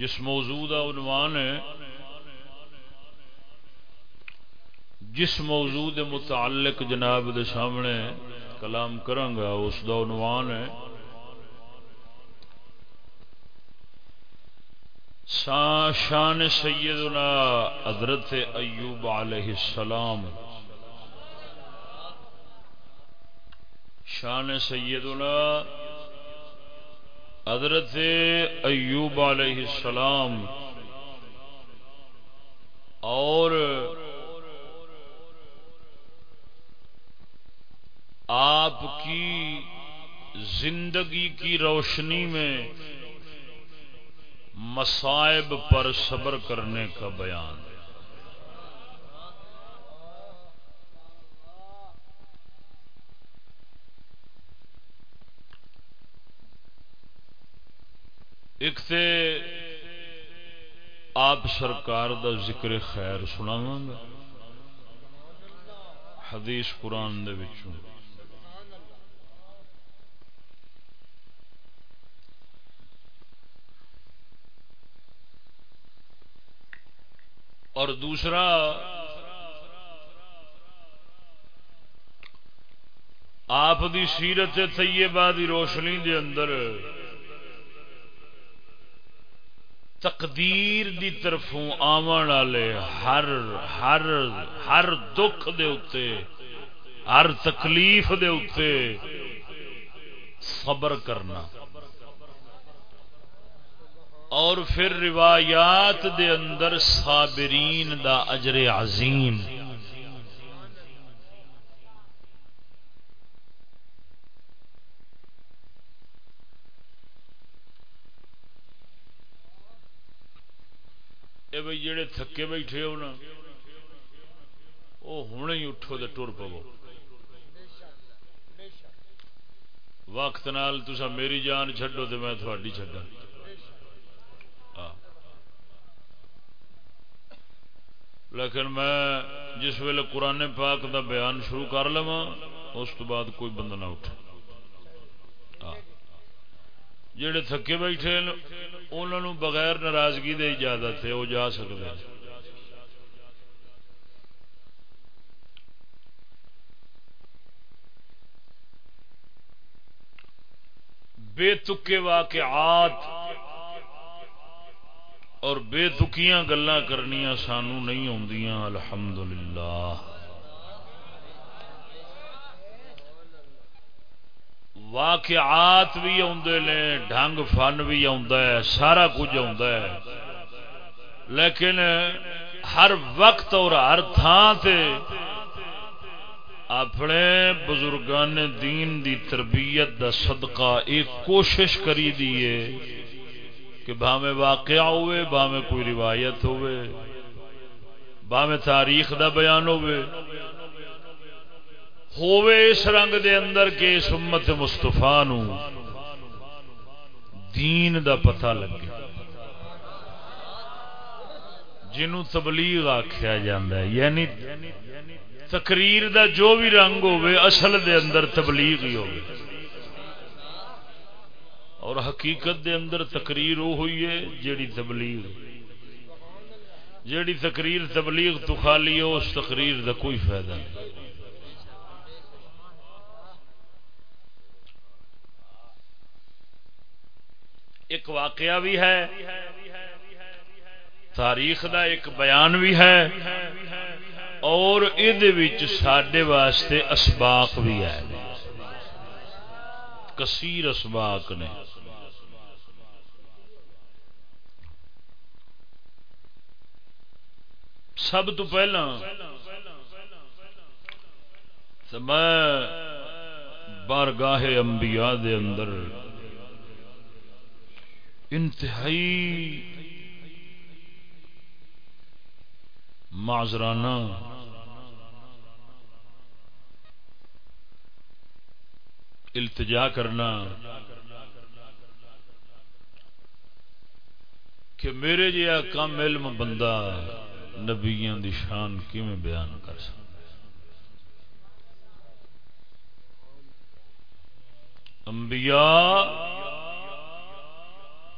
جس موضوع کا عنوان ہے، جس موضوع دے متعلق جناب دے سامنے کلام کرانگا اس دا عنوان ہے شان سیدنا حضرت ایوب علیہ السلام۔ شان سیدنا حضرت ایوب علیہ السلام اور آپ کی زندگی کی روشنی میں مصائب پر صبر کرنے کا بیان۔ ایک تھے آپ سرکار دا ذکر خیر سنا گا۔ حدیث قرآن دے وچوں۔ اور دوسرا، آپ دی سیرت طیبہ دی روشنی دے اندر تقدیر دی طرفوں آمن والے ہر ہر ہر دکھ دے اتے ہر تکلیف دے اتے صبر کرنا۔ اور پھر روایات دے اندر صابرین دا اجر عظیم۔ اے بھائی جڑے تھکے بیٹھے ہو نا وہ ہوں ہی اٹھو تو ٹر پو۔ وقت نال تسا میری جان چڈو تو میں تھوڑی چڈا لیکن میں جس ویلے قرآن پاک دا بیان شروع کر لوا اس تو بعد کوئی بندہ نہ اٹھے۔ جڑے تھکے بیٹھے انہوں بغیر ناراضگی دے اجازت ہے، وہ جا سکتے بے تکے واقعات اور بے دکیاں گلا کرنیا سانو نہیں آدیاں الحمدللہ۔ واقعات بھی آدھے نے ڈنگ فن بھی ہے سارا کچھ ہے لیکن ہر وقت اور ہر تھان سے اپنے بزرگان دین دی تربیت دا صدقہ ایک کوشش کری دیے کہ باویں واقعہ ہوئے باویں کوئی روایت ہوئے باویں تاریخ دا بیان ہوئے۔ ہوئے اس رنگ دے اندر کہ اس امت مستفا نو دین دا پتہ لگے۔ جنوں تبلیغ آخیا جاندہ ہے یعنی تقریر دا جو بھی رنگ ہوئے اصل دے اندر تبلیغ ہی ہوئے اور حقیقت دے اندر تقریر وہ ہوئی ہے جیڑی تبلیغ۔ جیڑی تقریر تبلیغ تو خالی ہے، اس تقریر دا کوئی فائدہ نہیں۔ ایک واقعہ بھی ہے، تاریخ دا ایک بیان بھی ہے، اور یہ سڈے واسطے اسباق بھی ہے۔ کثیر اسباق نے۔ سب تو پہلا میں بارگاہ انبیاء دے اندر انتہائی معذرانہ التجا کرنا کہ میرے جہا کم علم بندہ نبیاں دی شان کیویں بیان کر سکتا انبیاء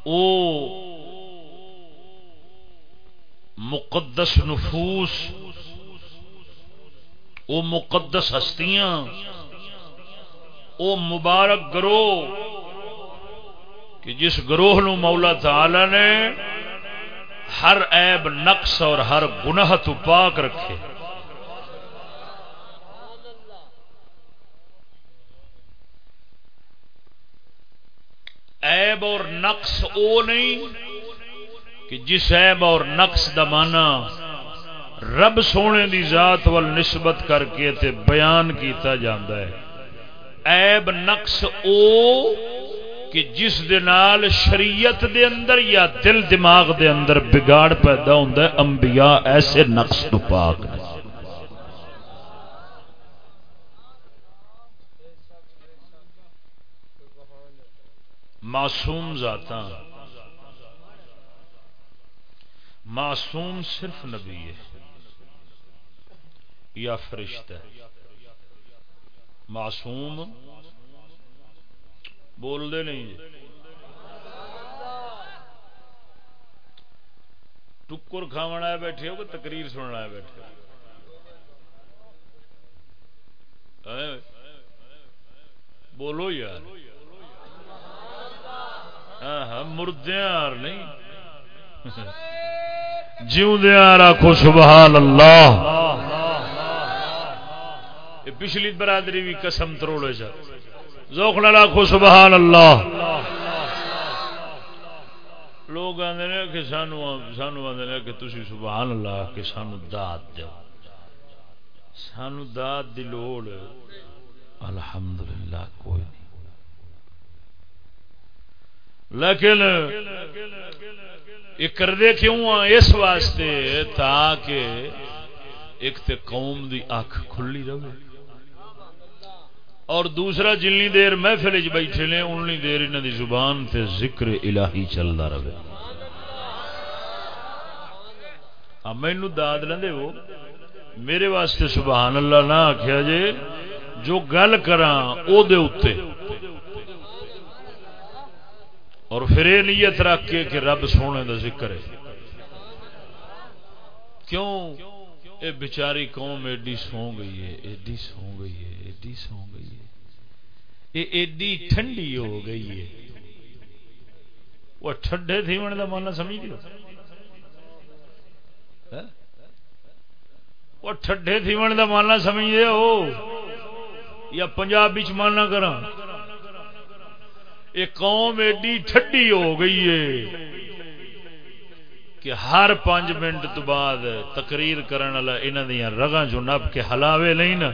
او مقدس نفوس، او مقدس ہستیاں، او مبارک گروہ کہ جس گروہ نو مولا تعالی نے ہر عیب، نقص اور ہر گناہ تو پاک رکھے۔ عیب اور نقص او نہیں کہ جس عیب اور نقص دا مانا رب سونے دی ذات وال نسبت کر کے تے بیان کیتا جاندہ ہے۔ عیب، نقص، او کہ جس دے نال شریعت دے اندر یا دل دماغ دے اندر بگاڑ پیدا ہوتا ہے، انبیاء ایسے نقص تو پاک ہے معصوم ذاتا معصوم صرف نبی ہے یا فرشتہ ہے۔ معصوم بول دے نہیں جی۔ ٹکر کھاون آئے بیٹھے ہو کہ تقریر سننا آئے بیٹھے ہو؟ بولو یار۔ ہاں ہاں مردیاں نہیں۔ جیوندیاں رکھو سبحان اللہ پچھلی برادری بھی قسم تروڑے چ ذوق نہ رکھو سبحان اللہ لوگ آدھے کہ سانو سانو آدھے کہ تھی سبحان اللہ کہ سانو داد دو سانو داد دی لوڑ۔ الحمدللہ، کوئی نہیں۔ لیکن یہ کردے کیوں آ؟ اس واسطے تاکہ ایک تے قوم دی اکھ کھلی رہے۔ اور دوسرا، جنی دیر محفل چ بیٹھے نے اننی دیر انہوں دی زبان تے ذکر الہی چلتا رہے۔ مینو داد لے وہ میرے واسطے سبحان اللہ نہ آخیا جے، جو گل کرا او دے اتے اور پھر یہ نیت رکھ کے کہ رب سونے دا ذکر ہے۔ کیوں؟ اے بیچاری قوم ایڈی سو گئی ہے، ایڈی سو گئی ہے، ایڈی سو گئی ہے۔ یہ ایڈی ٹھنڈی ہو گئی ہے۔ وہ ٹھڈے تھی من کا مانا سمجھ گئے۔ ہاں؟ وہ ٹھڈے تھی من کا مانا سمجھ دے ہو یا پنجابی چ مانا کرا یہ قوم ایڈی ٹھڈی ہو گئی ہے کہ ہر پانچ منٹ تو بعد تقریر کرنے والا انہوں دیا رگاں چ نپ کے ہلاوے نہیں نا۔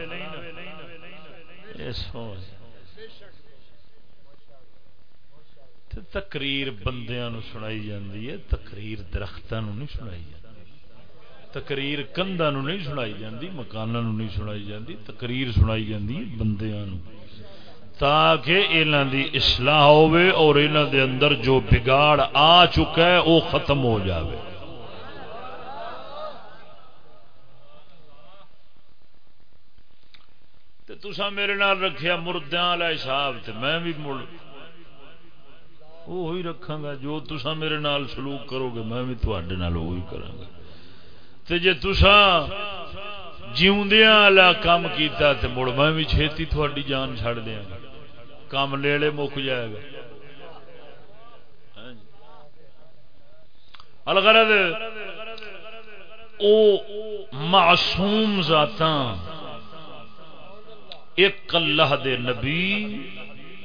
تقریر بندیاں نو سنائی جاندی ہے، تقریر درختوں نہیں سنائی جاتی تقریر کندا نو نہیں سنائی جاندی مکانوں نو نہیں سنائی جاندی، تقریر سنائی جاندی بندیاں نو۔ تاکہ انہاں دی اصلاح ہوے اور انہاں دے اندر جو بگاڑ آ چکا ہے، وہ ختم ہو جاوے۔ تے تسا میرے نال رکھیا مردیاں والا حساب تے میں بھی مڑ وہی رکھا گا جو تسا میرے نال سلوک کرو گے، میں بھی تھوڑے نال وہی کرا گا تے جے تسا جیوندیاں والا کام کیتا تے مڑ میں بھی چھیتی تھوڑی جان چھڑ دیاں۔ گا کام نیڑے مک جائے گا۔ الغرض، او معصوم ذاتاں، ایک اللہ دے نبی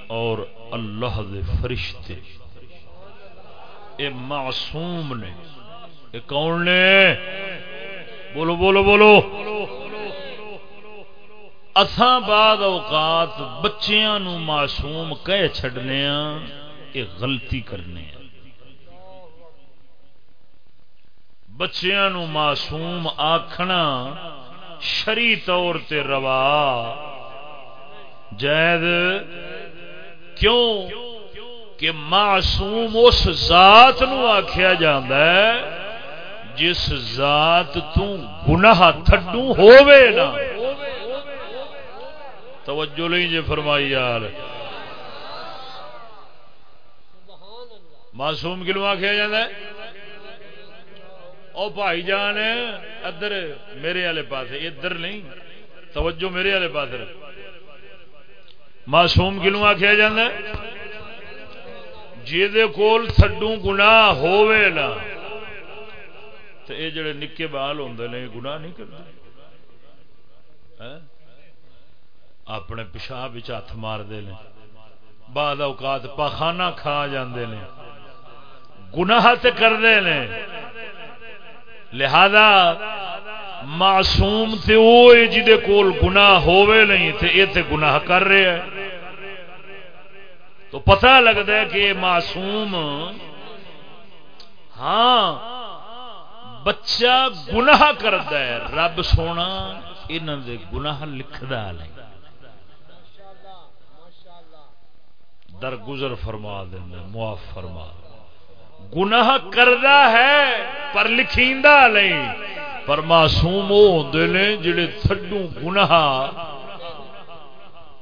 اور اللہ دے فرشتے۔ اے معصوم نے، اے کون نے؟ بولو بولو بولو۔ اتھاں بعد اوقات بچیاں نو معصوم کہہ چھڑنے ہاں یہ غلطی کرنے ہاں بچیاں نو معصوم آکھنا شری طور تے روا۔ جید کیوں؟ کہ معصوم اس ذات نو آخیا جاندہ ہے جس ذات تو گناہ تھڈو ہووے نا توجہ نہیں جی فرمائی یار۔ معصوم کلو آخیا جا او بھائی جان ادھر میرے والے پاس ادھر نہیں، توجہ میرے والے پاس معصوم کنو آخیا جا جی کول تھڈو گنا ہوئے نا تو یہ جڑے نکے بال ہوں نے گنا نہیں کرتے۔ ہاں؟ اپنے پیشاب ہاتھ مارتے ہیں۔ بعد اوقات پاخانہ کھا جاندے نے گناہ تے کرتے ہیں۔ لہذا معصوم تے وہ جہے کول گناہ ہوئے نہیں تے اے تے گناہ کر رہے ہیں۔ تو پتہ لگتا ہے کہ معصوم ہاں بچہ گناہ کرتا ہے۔ رب سونا انہوں دے گناہ لکھدا نہیں۔ در گزر فرما دینا، معاف فرما۔ گناہ کردہ ہے پر لکھیندا نہیں، پر معصوم وہ ہوندے نے جڑے تھڈو گناہ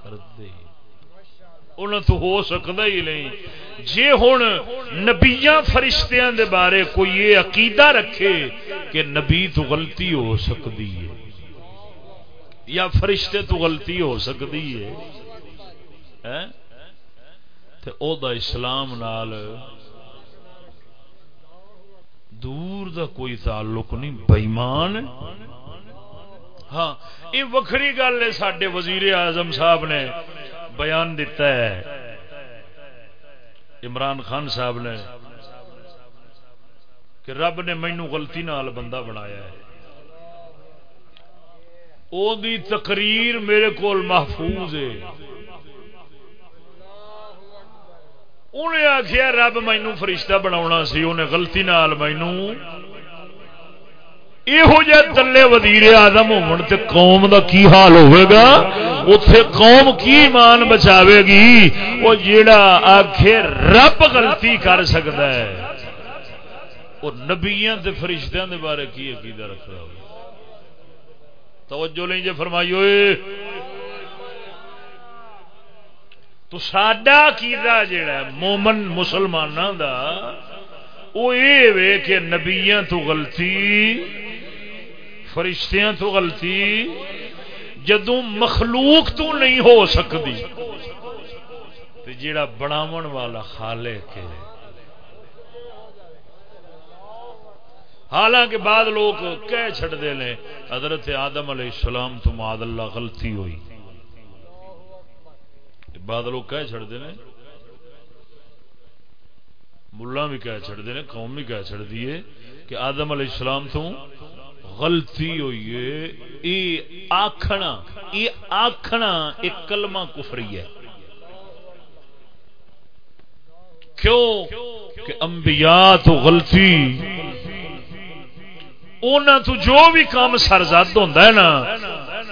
کردے۔ انہاں تو ہو سکدا ہی نہیں۔ جے ہن نبیاں فرشتیاں دے بارے کوئی یہ عقیدہ رکھے کہ نبی تو غلطی ہو سکتی ہے، یا فرشتے تو غلطی ہو سکتی ہے۔ ہیں تے او دا اسلام نال دور دا کوئی تعلق نہیں بےمان ہاں یہ وکری گل ہے سڈے وزیر اعظم صاحب نے بیان دیتا ہے۔ عمران خان صاحب نے کہ رب نے مینو غلطی نال بندہ بنایا ہے۔ او دی تقریر میرے کو محفوظ ہے۔ انہیں آخیا رب مینو فرشتہ بنا سی انہیں گلتی نال مینو یہو جہ تلے وزیر آدم ہوتے قوم دا کی حال ہوئے گا اتے قوم کی ایمان بچاوے گی وہ جیڑا آخے رب غلطی کر سکتا ہے وہ نبیاں تے فرشتیاں دے بارے کی عقیدہ رکھ رہا ہو توجہ نہیں جی فرمائی ہوئے تو سڈا کیدا جڑا مومن مسلمان دا وہ یہ کہ نبیاں تو غلطی، فرشتیاں تو غلطی جدو مخلوق تو نہیں ہو سکتی۔ جڑا بناو والا خالے کے حالانکہ بعد لوگ کہہ چھڑتے ہیں حضرت آدم علیہ السلام تو ماد اللہ غلطی ہوئی۔ بعد لوگ کہہ چڑتے ہیں ملا بھی کہہ چڑتے ہیں قوم بھی کہہ چڑتی ہے کہ آدم علیہ السلام تو غلطی ہوئی ہے۔ یہ آخنا یہ آخنا ایک کلمہ کفری ہے۔ کیوں؟ کہ انبیاء تو غلطی اونا تو جو بھی کام سرزد ہوتا ہے نا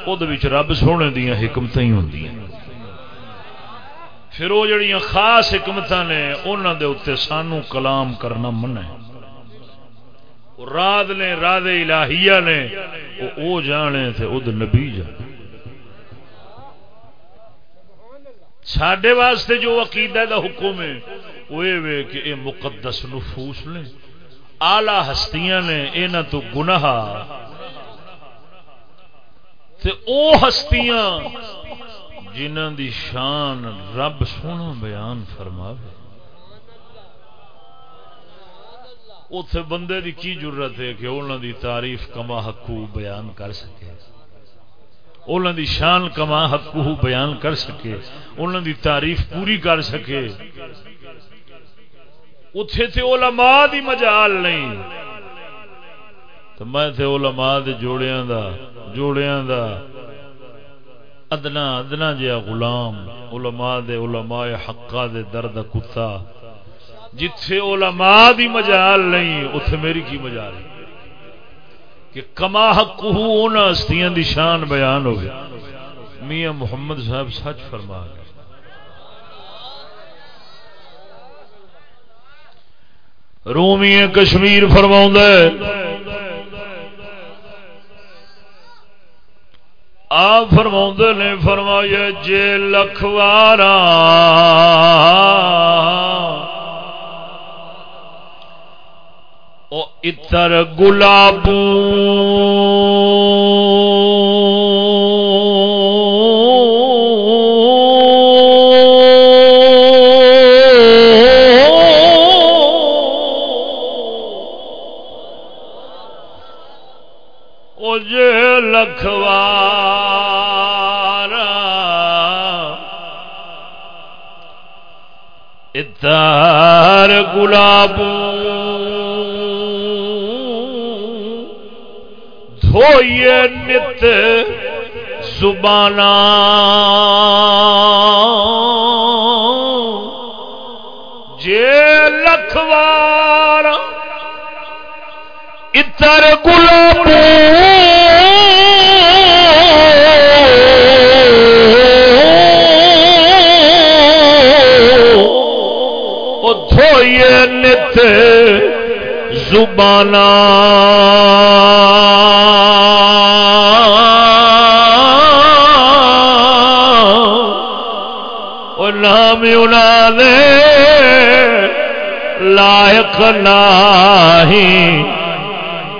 وہ رب سونے دیا حکمت ہی ہوں پھر وہ جڑیاں خاص حکمت نے انہوں دے اتنے سانو کلام کرنا من ہے۔ رات نے راد الہیہ نے، وہ جانے تھے اد نبی جانے۔ سڈے واسطے جو عقیدہ دا حکم ہے، وہ یہ کہ یہ مقدس نفوس نے آلہ ہستیاں نے یہاں تو گناہ۔ تے او ہستیاں جنہ دی شان رب سونا بیان فرما اتے بندے دی کی ضرورت ہے کہ انہوں دی تعریف کما حقو بیان کر سکے۔ انہوں دی شان کما حقو بیان کر سکے۔ انہوں دی تعریف پوری کر سکے۔ اتے تے علماء دی مجال نہیں۔ تو میں تے علماء دے جوڑیاں دا جوڑیاں دا ادنا ادنا جیا غلام، علماء دے علماء حقا دے درد کتا۔ جتھے علماء دی مجال نہیں اتھے میری کی مجال؟ ہے کہ کما حق ہونا ہستیاں دی شان بیان ہو گیا میاں محمد صاحب سچ فرما گئے۔ رومی کشمیر فرماؤں دے۔ آپ فرما نے فرمایا جے لکھوارا اتر گلابوں اتار گلاب دھوئیے نت زبانہ جے لکھوار اتر گلاب دھوئیے نت زبانہ نام دے لائق نہیں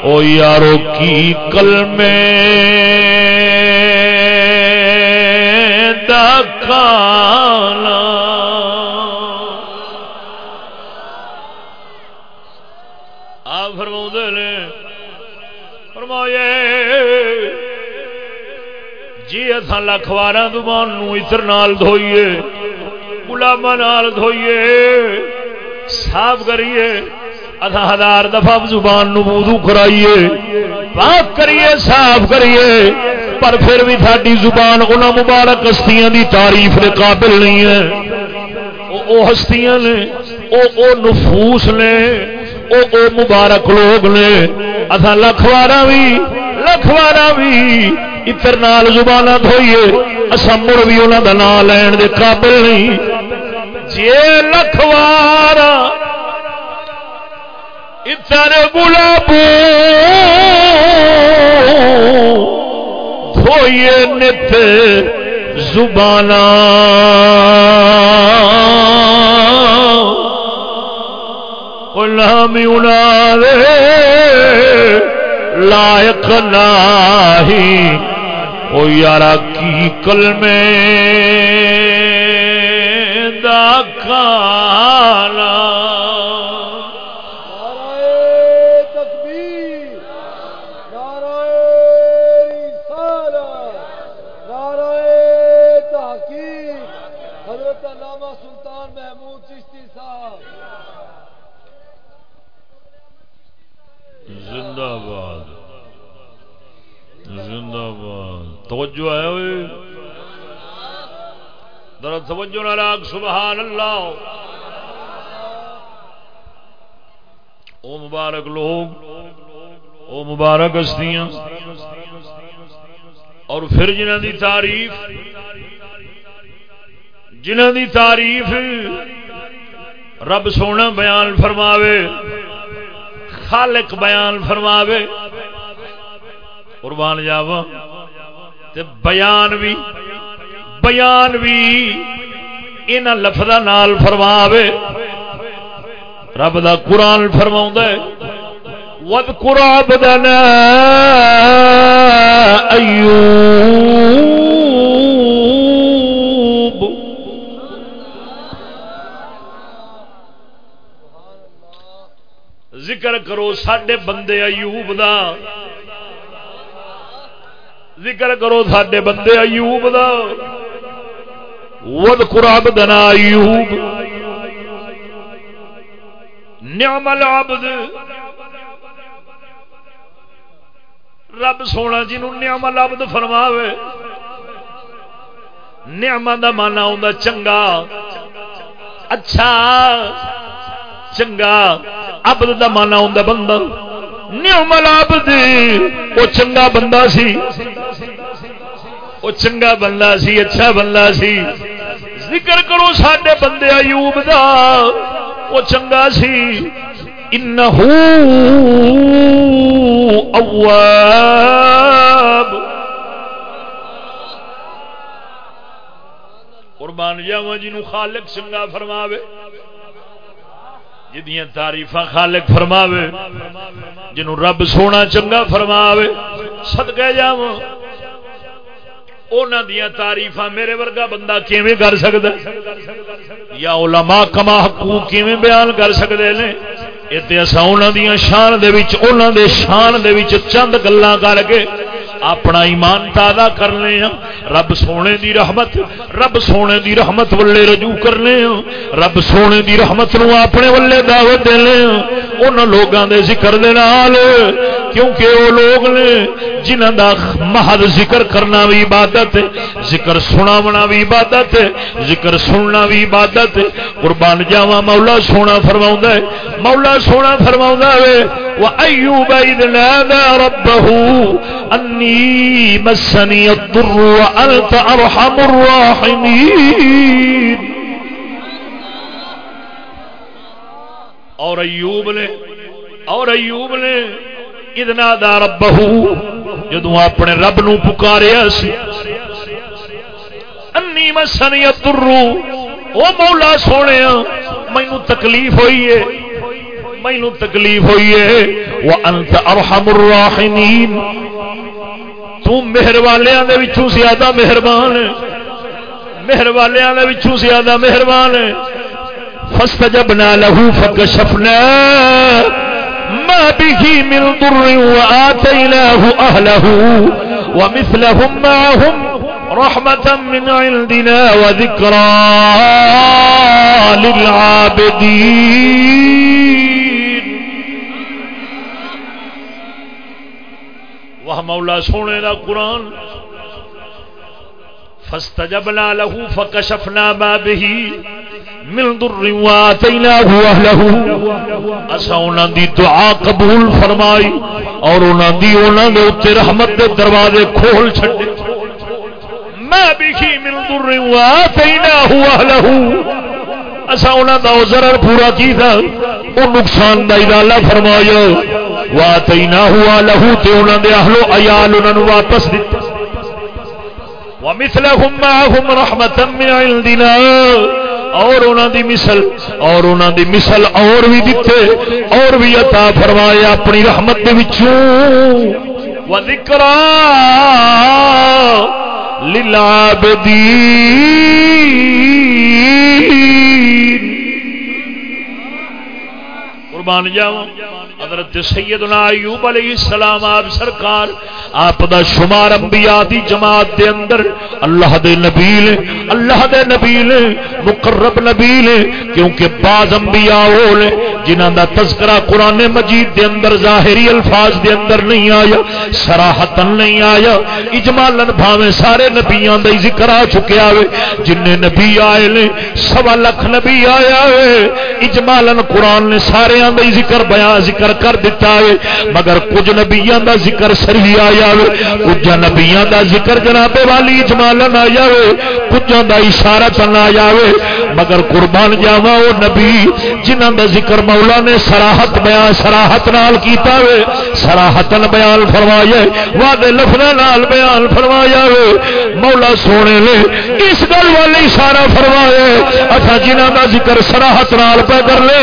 او یارو کی کل میں دکھانا جی اصا لکھوارا دمان اتر نال دھوئیے گلابا نال دھوئیے صاف کریے اتھا ہزار دفعہ زبان نو وضو کرائیے پاک کریے صاف کریے، پر پھر بھی تھاڈی زبان انہاں مبارک ہستیاں دی تعریف دے قابل نہیں ہے۔ او ہستیاں نے، او او نفوس نے، او او مبارک لوگ نے اتھا لکھوارا بھی لکھوارا بھی اتر نال زبانہ دھوئیے اسا مڑ بھی انہاں دا نام لین دے قابل نہیں۔ جے لکھوارا اتر گلاب دھوئیے نت زبان غلامی انار لائق نہیں او یارا کی کل میں دا کھانا۔ توجہ ہے ہوئے ذرا توجہ نہ راگ سبحان اللہ او مبارک لوگ، او مبارک ہستیاں۔ اور پھر جنہ دی تعریف جنہ دی تعریف رب سونا بیان فرماوے، خالق بیان فرماوے قربان جاوا تے بیان بھی بیان بھی ان لفظ نال فرماوے۔ رب دا قرآن فرما ود قرآب دنا ایوب ذکر کرو سڈے بندے ایوب دا۔ ذکر کرو سڈے بندے ایوب دا۔ ود قرآب دنا ایوب۔ نعم العبد۔ رب سونا جنہوں نعم العبد فرماوے۔ نعم دا مانا ہوندا چنگا۔ اچھا۔ چنگا۔ عبد دا مانا ہوندا بندہ۔ نعم العبد او چنگا بندہ سی۔ او چنگا بندہ سی اچھا بندہ سی۔ ذکر کرو ساڈے بندے ایوب دا، وہ چنگا سی۔ انہو اواب۔ قربان جاوا جنو جی خالق چنگا فرماوے۔ جدیاں تعریف خالق فرماوے، جنوں رب سونا چنگا فرماوے، صدقے جاواں۔ انہاں دیاں تعریفاں میرے ورگا بندہ کیویں کر سکدا یا علماء کما حقوق کیویں بیان کر سکدے نے؟ اتے اساں انہاں دیاں شان دے وچ انہاں دے شان دے وچ چند گلاں کر کے اپنا ایمان تازہ کرنے ہاں رب سونے دی رحمت، رب سونے دی رحمت ولے رجوع کرنے ہاں رب سونے دی رحمت نو اپنے ولے دعوت دینے ہاں ان لوگوں دے ذکر دے نال، کیونکہ وہ لوگ نے جنہ دا محض ذکر کرنا بھی عبادت ہے، ذکر سناونا بھی عبادت ہے، ذکر سننا بھی عبادت ہے۔ قربان جاوا مولا سونا فرماؤں ہے، مولا سونا فرماؤں ہے وَأَيُّوبَ إِذْ نَادَى رَبَّهُ أَنِّي مَسَّنِيَ الضُّرُّ وَأَنْتَ أَرْحَمُ الرَّاحِمِينَ. اور ایوب نے، اور ایوب نے ادنا دا رب جدو اپنے رب نو پکاریا سی، انی مسنی ترو او مولا سونے مینو تکلیف ہوئی ہے۔ مینو تکلیف ہوئی ہے۔ وہ انت ارحم الراحمین تو مہر والیاں دے وچوں زیادہ مہربان ہے۔ مہر والیاں دے وچوں زیادہ مہربان ہے۔ فاستجبنا له فكشفنا ما به من ضر وآتيناه أهله ومثلهم معهم رحمة من عندنا وذكرى للعابدين۔ مولا سونے دا قرآن۔ فاستجبنا له فكشفنا ما به من در واتیناه اهله۔ اسا انہاں دی دعا قبول فرمائی اور انہاں دی انہاں دے اوتے رحمت دے دروازے کھول چھڈے۔ ما به من در واتیناه اهله۔ اسا انہاں دا ضرر پورا کیتا، او نقصان دا ازالہ فرمایا۔ واتیناه اهله تے انہاں دے اہل و عیال انہاں نو واپس دتا۔ ومثلهم معهم رحمتا من عندنا۔ اور انہوں دی مثل، اور انہوں دی مثل اور بھی دیتے اور بھی عطا فرمائے اپنی رحمت دے وچوں۔ وذکرا للعابدین قربان جاؤں۔ حضرت سیدنا ایوب علیہ السلام، آپ سرکار، آپ دا شمار انبیاء دی جماعت دے اندر، اللہ دے نبی لے اللہ دے نبی لے مقرب نبی لے کیونکہ بعض انبیاء ہو لے جنہاں دا تذکرہ قرآن مجید دے اندر، ظاہری الفاظ دے اندر نہیں آیا سراحتن نہیں آیا اجمالن بھاویں سارے نبیاں دا ذکر آ چکے آوے جن نبی آئے لے سوا لکھ نبی آیا ہوئے اجمالن قرآن نے سارے دا ذکر بیان ذکر ذکر کر دیتا ہے۔ مگر کچھ نبیاں دا ذکر سری آیا ہے کچھ نبیاں دا ذکر جناب والی جمالن آیا ہے کچھ دا اشارہ تن آیا ہے مگر قربان جاوا وہ نبی جنہاں دا ذکر مولا نے سراحت بیان سراحت نال کیتا ہے سراحتن بیان فرمایا وعدے لفظ نال بیان فرمایا ہے مولا سونے نے اس گل والے اشارہ فرمایا اچھا جنہاں دا ذکر سراحت نال پہ کر لے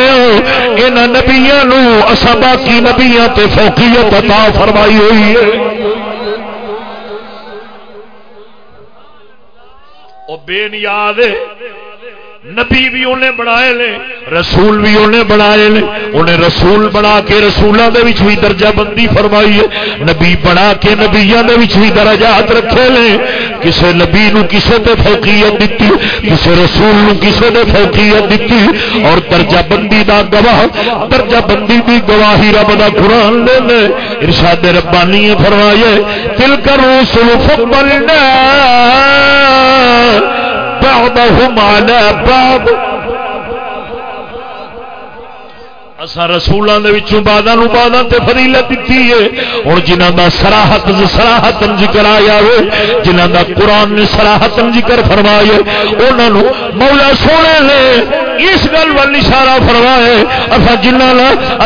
انہاں نبیاں نو اسا باقی نبیاں تے فوقیت عطا فرمائی ہوئی ہے۔ او بے نیاد نبی بھی انہیں بنائے لے رسول بھی انہیں بنائے لے انہیں رسول بنا کے رسولوں دے وچ بھی درجہ بندی فرمائی ہے۔ نبی بنا کے نبیاں دے وچ بھی درجات رکھے لے کسے نبی نو کسے تے فوقیت دتی، کسے رسول نو کسے تے فوقیت دتی۔ اور درجہ بندی دا گواہ، درجہ بندی دی گواہی رب دا قرآن لے لے ارشاد ربانی فرمائے تل کر رسول فقبلنا بعضهم على بعض. اسا رسولوں دے وچوں بعداں نو بعداں تے فضیلت دتی ہے۔ ہن جنہاں دا صراحت صراحت ذکر آیا ہے، جنہاں دا قران نے صراحت ذکر فرمایا انہاں نو مولا سونے نے اس گل وال اشارہ فرمائے اصا جنہ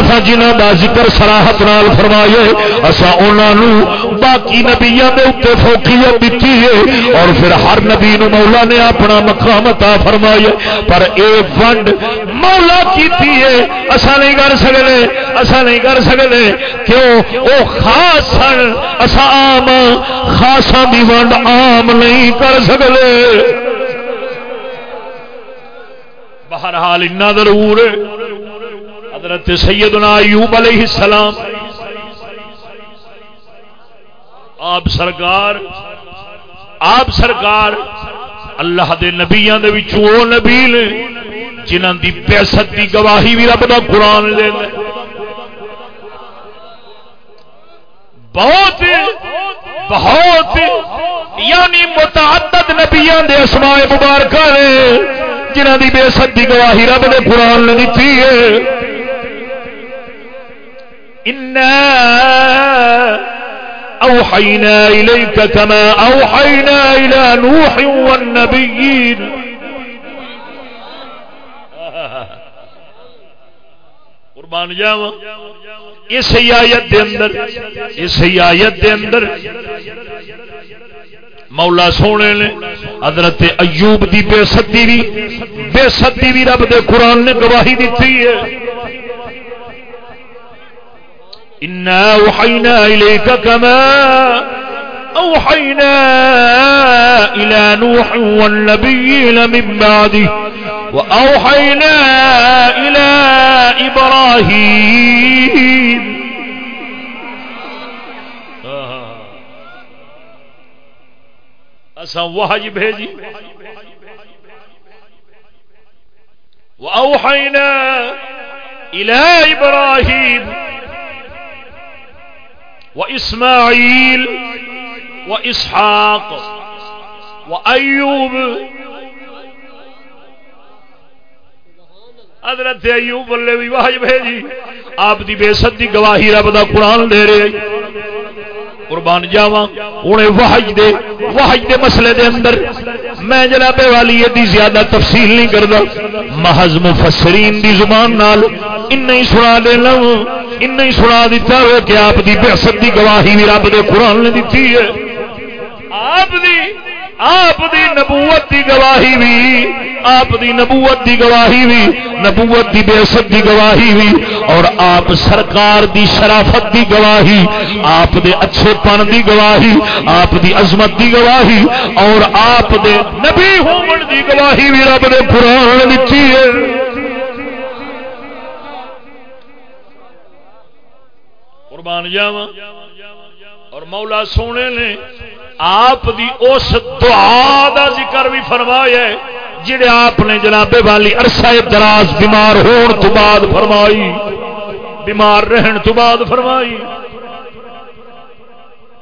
اصا جنہ کا ذکر سراہت نال فرمایا فرمائے اصا انہوں باقی نبیا کے اتنے فوکیت دیتی ہے۔ اور پھر ہر نبی نو مولا نے اپنا مقام عطا فرمائے پر اے ونڈ مولا کیتی ہے۔ اصا نہیں کر سکتے اصا نہیں کر سکتے کیوں؟ وہ خاص سن اصا آم ہاں۔ خاصا بھی ونڈ عام نہیں کر سکتے بہرحال اتنا ضرور حضرت سیدنا ایوب علیہ السلام آپ سرکار آپ سرکار اللہ دے نبیاں دے وچوں او نبی نے جنہاں دی بیست دی گواہی بھی رب دا قرآن دے بہت بہت یعنی متعدد نبیاں دے اسماء مبارکہ نے جنہ دی بے سک کی گواہی رب نے قرآن نے دیتی ہے۔ اوحینا الیک کما اوحینا الى نوح والنبیین قربان جاوا اس آیت دے اندر اس آیت دے اندر مولا سونے نے حضرت ایوب دی بے سدی بھی بے سدی بھی رب دے قرآن نے گواہی دیتی ہے۔ انا اوحینا الیک کما اوحینا الى نوح والنبیین من بعده واوحینا الى ابراہیم اسا وحج بھیجی واوحینا الى ابراہیم واسماعیل واسحاق وایوب حضرت ایوب بلے بھی وحج بھیجی آپ دی بے صدی گواہی رب دا قرآن دے رہے قربان جاواں، اونے وحج دے وحج دے مسئلے دے اندر میں جناب والی دی زیادہ تفصیل نہیں کردا۔ محض مفسرین دی زبان نال انہی سنا دے لوں انہی سنا دیتا ہو کہ آپ دی بعثت دی گواہی بھی رب دے قران نے دتی ہے۔ آپ دی آپ دی نبوت دی گواہی بھی، آپ دی نبوت دی گواہی بھی، نبوت دی بےسط دی گواہی بھی، اور آپ سرکار دی شرافت دی گواہی، آپ دے اچھے پن دی گواہی، آپ دی عظمت دی گواہی، اور آپ دے نبی ہومن دی گواہی بھی رب نے قرآن دیتی ہے۔ قربان جاوا اور مولا سونے نے آپ دی اس دعا دا ذکر بھی فرمایا ہے، جڑے آپ نے جناب والی عرصہ دراز بیمار ہون تو بعد فرمائی۔ بیمار رہن تو بعد فرمائی۔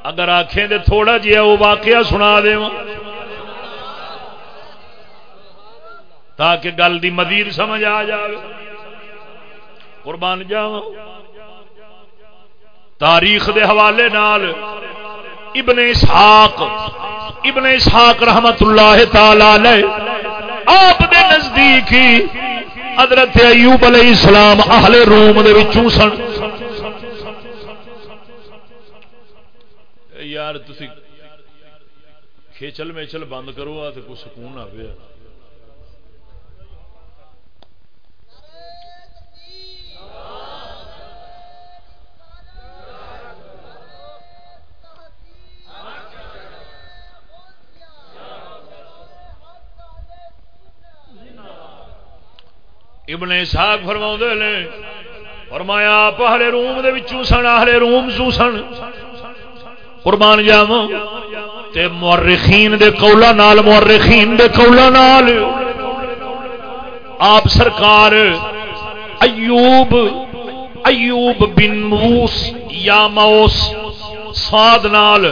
اگر آخیں دے تھوڑا جہا وہ واقعہ سنا دے تاکہ گل دی مزید سمجھ آ جائے قربان جاؤ تاریخ دے حوالے نال ابن اسحاق ابن اسحاق رحمت اللہ تعالی آپ دے نزدیک حضرت ایوب علیہ السلام اہل روم دے وچوں سن۔ یار، تسی کھیچل میچل بند کرو تے کوئی سکون آ پیا ابن صاحب فرما نے، فرمایا آپ اہل روم دے وچوں سن اہل روم سو سن۔ قربان جاواں۔ تے مورخین دے قولا نال، مورخین دے قولا نال۔ آپ سرکار ایوب ایوب بن موس یا موس صاد نال،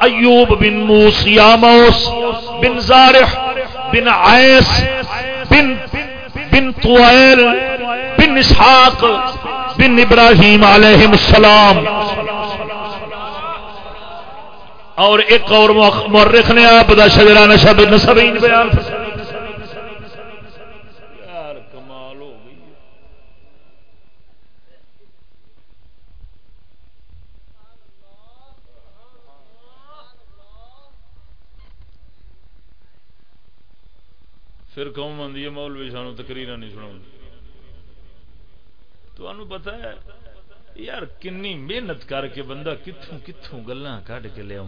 ایوب بن موس یا موس، بن زارح، بن عیس، بن بن طویل، بن اسحاق، بن ابراہیم علیہ السلام۔ اور ایک اور مورخ نے آپ دا شجرہ نشب نسبین بیان فرمایا۔ پھر قوم آدھی ہے، مولوی سانو تقریر نہیں سنا تو پتا ہے، یار کنی محنت کر کے بندہ کتوں کتوں گلا کھ کے لیا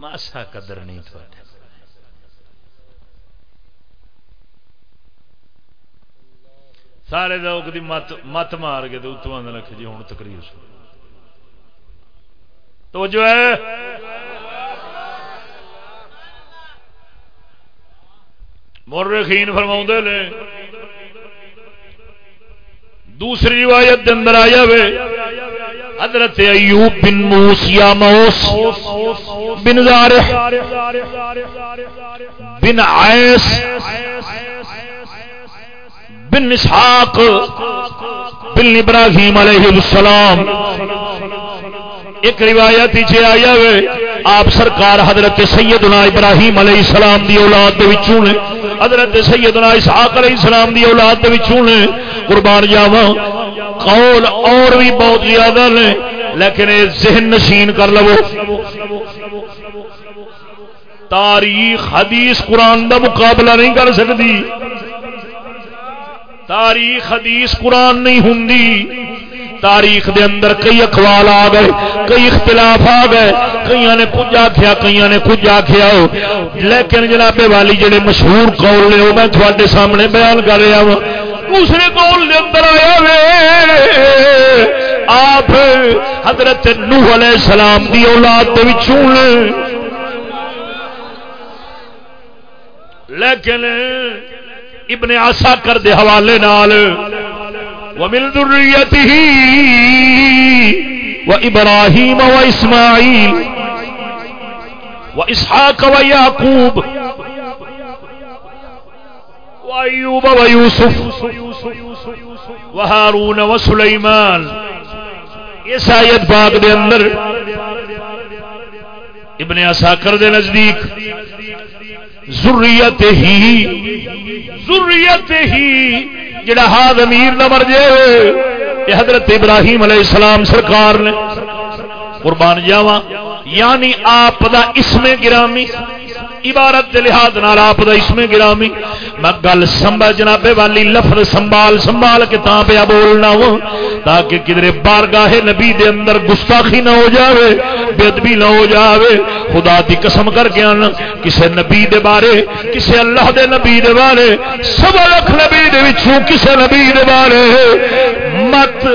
ماسا قدر نہیں تھوڑا۔ سارے دوک دی مت مت مار کے تو اتوں آدھے لکھ جی ہوں تقریر سو تو جو ہے۔ مرخین فرما نے، دوسری روایت دے اندر آیا وے، حضرت ایوب بن موس یا موس بن زارح بن عیس بن اسحاق بن ابراہیم علیہ السلام ایک روایت ہی آیا وے آپ سرکار حضرت سیدنا ابراہیم علیہ السلام دی اولاد دے وچوں نے، حضرت سیدنا اسحاق علیہ السلام دی اولاد دے وچوں نے قربان جاواں، قول اور بھی بہت زیادہ نے، لیکن یہ ذہن نشین کر لو۔ تاریخ، حدیث، قرآن دا مقابلہ نہیں کر سکتی۔ تاریخ، حدیث، قرآن نہیں ہوں تاریخ دے اندر کئی اخوال آ گئے، کئی اختلاف آ گئے کئی نے کچھ آخیا کئی نے کچھ آخیا ہو۔ لیکن جناب والی جڑے مشہور قول نے، وہ میں تھوڑے سامنے بیان کر رہا ہوں۔ دوسرے قول دے اندر آیا وے، آپ حضرت نوح علیہ السلام دی اولاد دے وچوں لیکن ابن آسا کر دے حوالے نال۔ ومن ذريته وإبراهيم وإسماعيل وإسحاق ويعقوب وأيوب ويوسف وهارون وسليمان. اس آیت پاک دے اندر ابن اساکر دے نزدیک. ضروریت ہی ضروریت ہی۔ جڑا ہاد امیر نہ مر جائے یہ حضرت ابراہیم علیہ السلام سرکار نے قربان جاوا یعنی آپ دا اسم گرامی۔ عبارت دے لحاظ نال آپ دا اسم گرامی۔ میں گل سمبا جناب والی، لفظ سنبھال سنبھال کے تاں پہ بولنا ہوں، تاکہ کدھر بارگاہ نبی دے اندر گستاخی نہ ہو جاوے بے ادبی نہ ہو جاوے۔ خدا دی قسم کر کے آنا، کسے نبی دے بارے، کسے اللہ دے نبی دے بارے سب لکھ نبی دے وچوں کسے نبی دے بارے۔ مت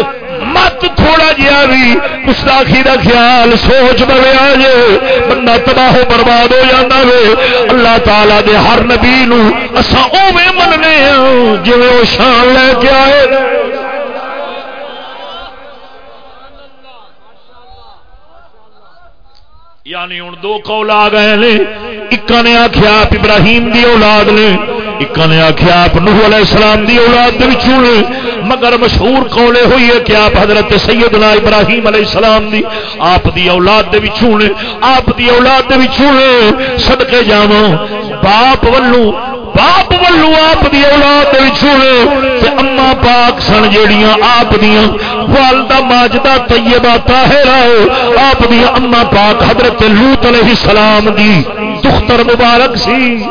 مت تھوڑا جہا بھی گستاخی کا خیال، سوچ بڑے آ جائے بندہ تباہ برباد ہو جاتا وے۔ اللہ تعالی دے ہر نبی نو اسا اوے مننے ہاں جی وہ شان لے کے آئے۔ یعنی ہوں دو قول آ گئے نے۔ ایک نے آخیا ابراہیم دی اولاد نے۔ ایک نے آخیا آپ نوح علیہ السلام دی اولاد نے، مگر مشہور قولے ہوئی ہے کہ آپ حضرت سیدنا ابراہیم علیہ السلام دی، آپ دی اولاد دے وچوں نے، آپ دی اولاد دے وچوں نے صدقے جاواں۔ باپ ولوں باپ ولو آپ دی اولاد تے اما پاک سن جیڑیاں آپ دیاں۔ والدہ ماجدہ طیبہ طاہرہ آپ دی اما پاک حضرت لوط علیہ السلام دی۔ دختر مبارک سی۔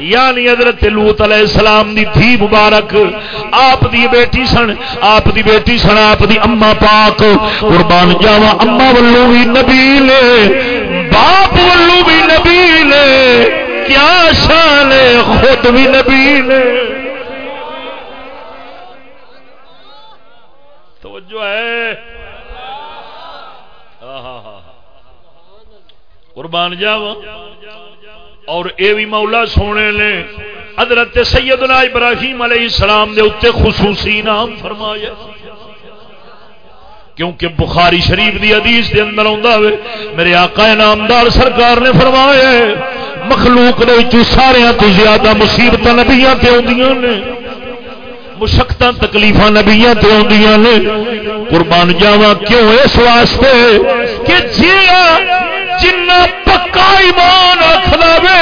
یعنی حضرت لوت علیہ السلام دی دھی مبارک۔ آپ دی بیٹی سن، آپ دی بیٹی سن، آپ دی اما پاک۔ قربان جاوا اما ولو بھی نبی لے باپ ولو بھی نبی لے کیا شان خود بھی نبی نے۔ توجہ ہے۔ قربان جاو اور اے بھی مولا سونے نے حضرت سیدنا ابراہیم علیہ السلام دے اتنے خصوصی نام فرمایا۔ کیونکہ بخاری شریف دی حدیث دے اندر آتا ہوئے میرے آقا نامدار سرکار نے فرمایا مخلوق دے سارے تو زیادہ مصیبت نبیا تے آدی نے۔ مشقت تکلیف نبیا نے۔ قربان جاوا کیوں؟ اس واسطے کہ جی جنا پکا ایمان رکھ لے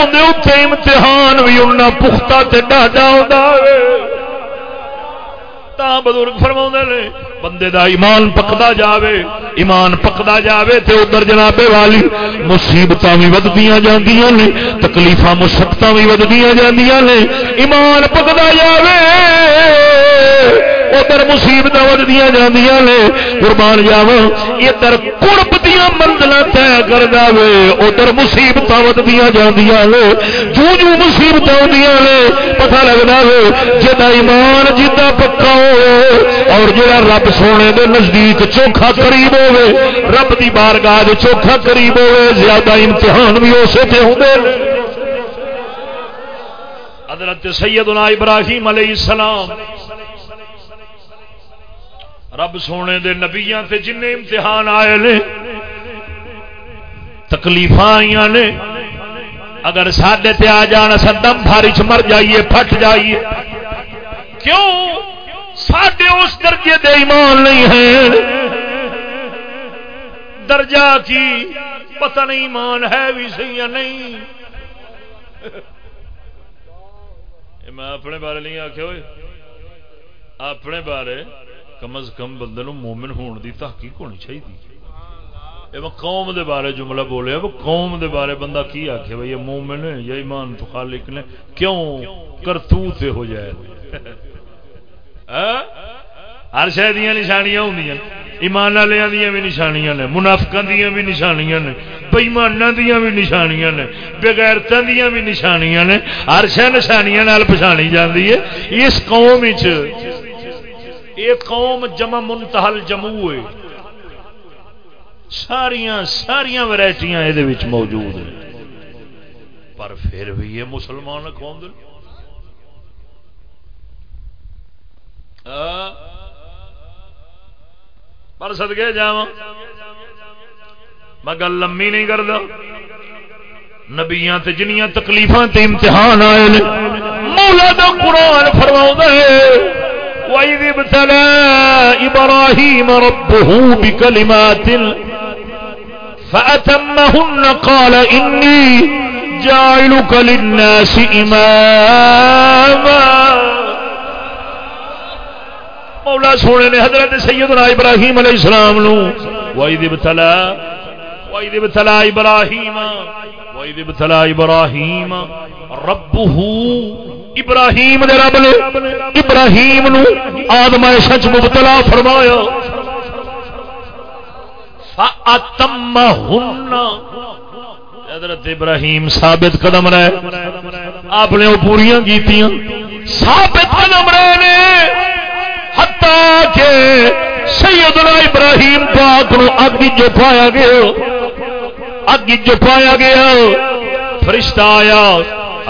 اندر اتنے امتحان بھی انہیں پختہ تے ڈاڈا ہوتا ہے بزرگ فرما نے، بندے دا ایمان پکتا جاوے، ایمان پکتا جاوے تے ادھر جناب والی مصیبت بھی ودیا جاندیاں نے تکلیف مشقت بھی ودیا جاندیاں نے۔ ایمان پکتا جاوے۔ ادھر مصیبت ودیا جاندیاں نے، قربان جاو ادھر قرب دیا منزل طے کر جائے ادھر مصیبت ودیا جاندیاں نے جو جو مصیبت آدیاں نے، پتہ لگتا ہے جا ایمان جدا پکا ہو اور جا رب سونے دے نزدیک چوکھا قریب ہوے رب دی بارگاہ دے چوکھا قریب ہوے زیادہ امتحان بھی اسے تے ہوندے حضرت سیدنا ابراہیم علیہ السلام رب سونے دے نبیاں تے جن امتحان آئے نے تکلیف آئی نے، اگر سڈے تے آ جان اصل دم بھاری چ مر جائیے، پھٹ جائیے۔ کیوں؟ سڈے اس درجے دے ایمان نہیں ہے درجہ کی پتہ نہیں ایمان ہے بھی صحیح یا نہیں۔ میں اپنے بارے نہیں آخیا ہوئے۔ اپنے بارے کم از کم بندے مومن ہون دی تحقیق ہونی چاہیے قوم دے بارے جملہ بولے وہ قوم دے بارے بندہ کی آخے بھائی یہ مومن ہے یا ایمان تو خالق نے، کیوں کرتوت ہو جائے؟ ہاں؟ ہر شہ دیا نشانیاں ہوں ایمان والوں دیا بھی نشانیاں نے منافقہ دیا بھی نشانیاں نے بےمانا دیا بھی نشانیاں نے بغیرتوں دیا بھی نشانیاں نے، ہر شہ نشانیاں پچھانی جاتی ہے۔ اس قوم یہ قوم جمع منتحل جموں ساریا ساریا ورائٹیاں یہ موجود ہیں۔ پر پھر بھی یہ مسلمان قوم دل پر سدگے جا میں گل لمبی نہیں کرتا نبیا جنیاں تکلیف امتحان آئے مولا دا قرآن فرما وَإِذِ ابْتَلَى إِبْرَاهِيمَ رَبُّهُ بِكَلِمَاتٍ فَأَتَمَّهُنَّ قَالَ إِنِّي جَاعِلُكَ لِلنَّاسِ إِمَامًا مولا سونے نے حضرت سیدنا ابراہیم علیہ السلام نو وَإِذِ ابْتَلَى وَإِذِ ابْتَلَى إِبْرَاهِيمَ وَإِذِ ابْتَلَى إِبْرَاهِيمَ رَبُّهُ ابراہیم دے رب نے ابراہیم نو آدمائش وچ مبتلا فرمایا. حضرت ابراہیم ثابت قدم رہے. آپ نے وہ پوریاں کیتیاں. ثابت قدم رہے نے. حتا کہ سیدنا ابراہیم پاک نو اگ جو پایا گیا اگ جو پایا گیا، فرشتہ آیا.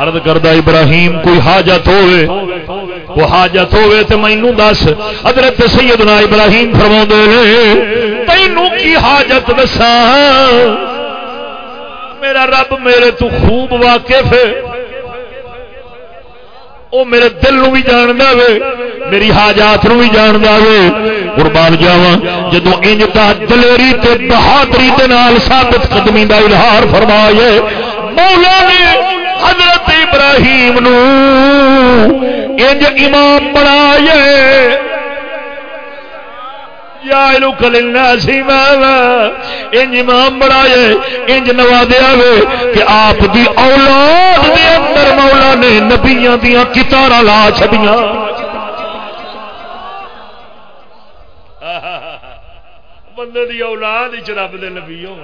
عرض کردہ ابراہیم، کوئی حاجت ہوئے، وہ حاجت ہوئے تو مینو دس۔ حضرت سیدنا ابراہیم فرما دے تینو کی حاجت دسا میرا رب میرے تو خوب واقف ہے۔ وہ میرے دل نو بھی جان دے میری حاجات نو بھی جان دے قربان جاوا جدو انج کا دلیری تے بہادری دے نال ثابت قدمی دا اظہار فرمائے مولا نے حضرت ابراہیم نو۔ انج امام بنایا انج امام انج نوازیا وے کہ آپ دی اولاد دے اندر مولا نے نبیاں دیا کتارا لا چڑیا بندے دی اولاد رب دے نبی ہو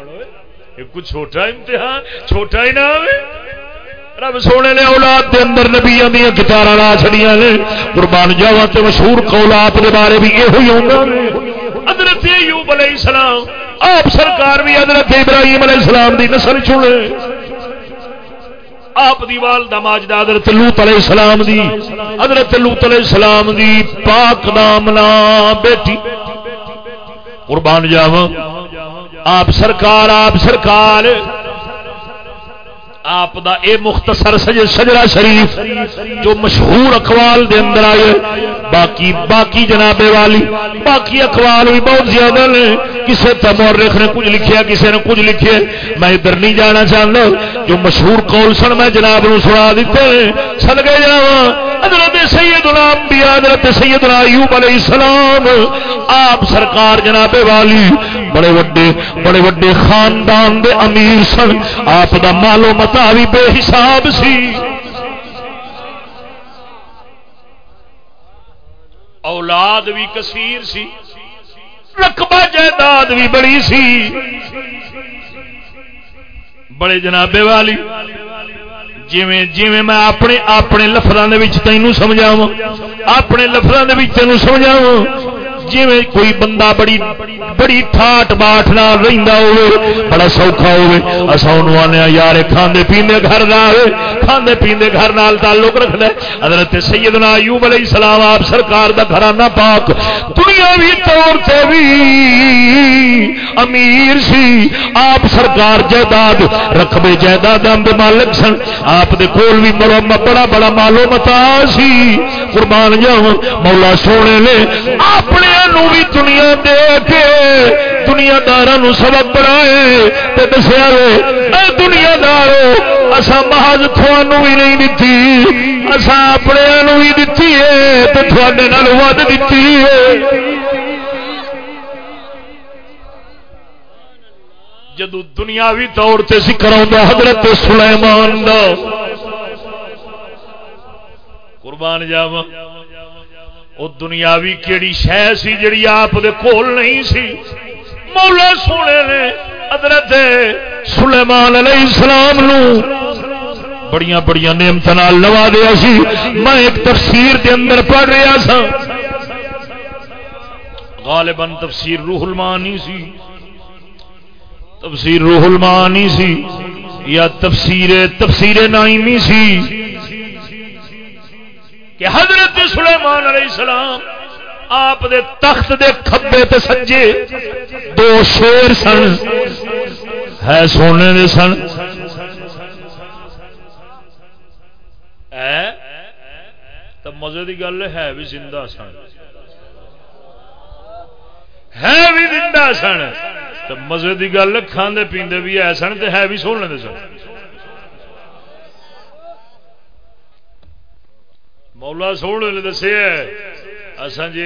کچھ چھوٹا امتحان، چھوٹا ہی نہ رب سونے نے اولاد دے اندر نبیاں دیا گٹارا لا چڑیا نے۔ قربان جاوا تے مشہور قولات دے بارے بھی یہ ہوئی ہوندا حضرت ایوب علیہ السلام، آپ سرکار بھی حضرت ابراہیم علیہ السلام دی نسل چنے۔ آپ دی والدہ ماجدہ حضرت لوط علیہ السلام دی، حضرت لوط علیہ السلام دی پاک نامنا بیٹی۔ قربان جاوا آپ سرکار آپ سرکار۔ آپ دا اے مختصر سجرا شریف جو مشہور اقوال دے اندر آئے، باقی باقی جناب والی، باقی اقوال بھی بہت زیادہ نے۔ کسی تمورخ نے کچھ لکھیا کسی نے کچھ لکھے میں ادھر نہیں جانا چاہتا جو مشہور قول سن میں جناب نو سنا دیتے سدگے جا حضرت سید الانبیاء حضرت سید ایوب علیہ السلام۔ آپ سرکار جناب والی بڑے وڈے بڑے وڈے خاندان دے امیر سن۔ آپ دا مالو متا بھی بے حساب سی۔ اولاد بھی کثیر سی، رقبہ جائیداد بھی بڑی سی۔ بڑے جنابے والی جویں جویں میں اپنے اپنے لفظوں کے تینوں سمجھاوا اپنے لفظوں کے تینوں سمجھاوا جی کوئی بندہ بڑی بڑی ٹھاٹ باٹ نہ رہندا ہوے بڑا سوکھا ہوے اسا اونوں آنے یار کھاندے پیندے گھر نال کھاندے پیندے گھر نال تعلق رکھدا حضرت سیدنا ایوب علیہ السلام آپ سرکار دا گھرانہ پاک۔ دنیاوی طور تے بھی امیر سی۔ آپ سرکار جائیداد، رقبے جائیداد دے مالک سن۔ آپ دے کول بھی بڑا بڑا بڑا مالو متا سی۔ قربان جاواں، مولا سونے نے اپنے نو بھی دنیا دے کے دنیا دار سبق بنائے دسیا اے دنیا دارو اصا محض تھوانو بھی نہیں دتی اصا اپنے بھی دتی ہے تو تھوڑے ود دتی ہے۔ جدو دنیاوی طور سے ذکر آتا حضرت سلیمان دا۔ قربان جاوا وہ دنیاوی کیڑی شہ سی جڑی آپ دے کول نہیں سی؟ مولا سونے نے حضرت سلیمان علیہ السلام نو بڑیاں بڑیاں نعمت نال نوا دیا سی۔ میں ایک تفسیر دے اندر پڑھ رہا سا غالباً تفسیر روح المانی سی۔ تفسیر روح المانی سی یا تفسیر تفسیر نائمی سی۔ کہ حضرت سلیمان علیہ السلام آپ دے تخت دے کھبے تے سجے۔ دو شیر سن۔ ہے سونے دے سن۔ تو مزے کی گل ہے بھی زندہ سن۔ ہے بھی زندہ سن۔ تو مزے کی گل کھانے پیندے بھی ہے سن تو ہے بھی سونے دے سن۔ مولا سونے نے دسیا اصا جی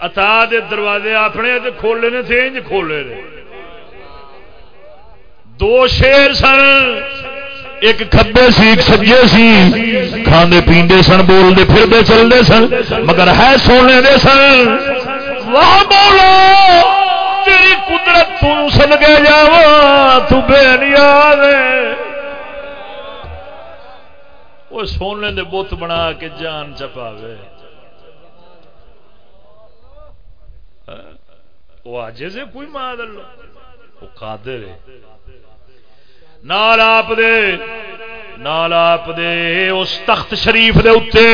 اتا دے دروازے اپنے کھولے نے تھے انج کھولے نے۔ دو شیر سن، ایک کھبے سی، ایک سجے سی۔ کھانے پیندے سن بولتے پھرتے چلتے سن۔ مگر ہے سونے دے سن۔ واہ بولو تیری قدرت تم سن کے جاوا تو بے نیاز وہ سونے دے بت بنا کے جان چپاوے۔ وہ آج سے کوئی ماد وہ قادر نال آپ دے، نال آپ دے اس تخت شریف دے اتے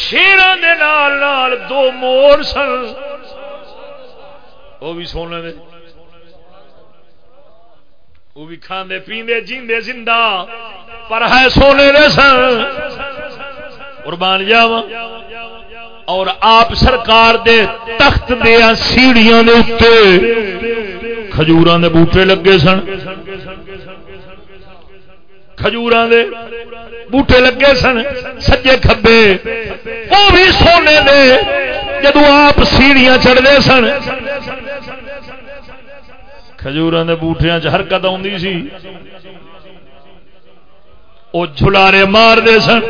شیران دے نال نال دو مور سن۔ وہ بھی سونے دے۔ وہ بھی کھاندے پیندے، جیندے زندہ، پر ہے سونے دے سن قربان جاوا اور آپ سرکار دے تخت دیا سیڑیاں دے اتے کھجوراں دے بوٹے لگے سن۔ کھجوراں دے بوٹے لگے سن، سجے کھبے۔ وہ بھی سونے دے، جدو آپ سیڑیاں چڑھتے سن۔ کھجوروں کے بوٹیا چرکت آتی سی۔ وہ جلارے مارتے سن۔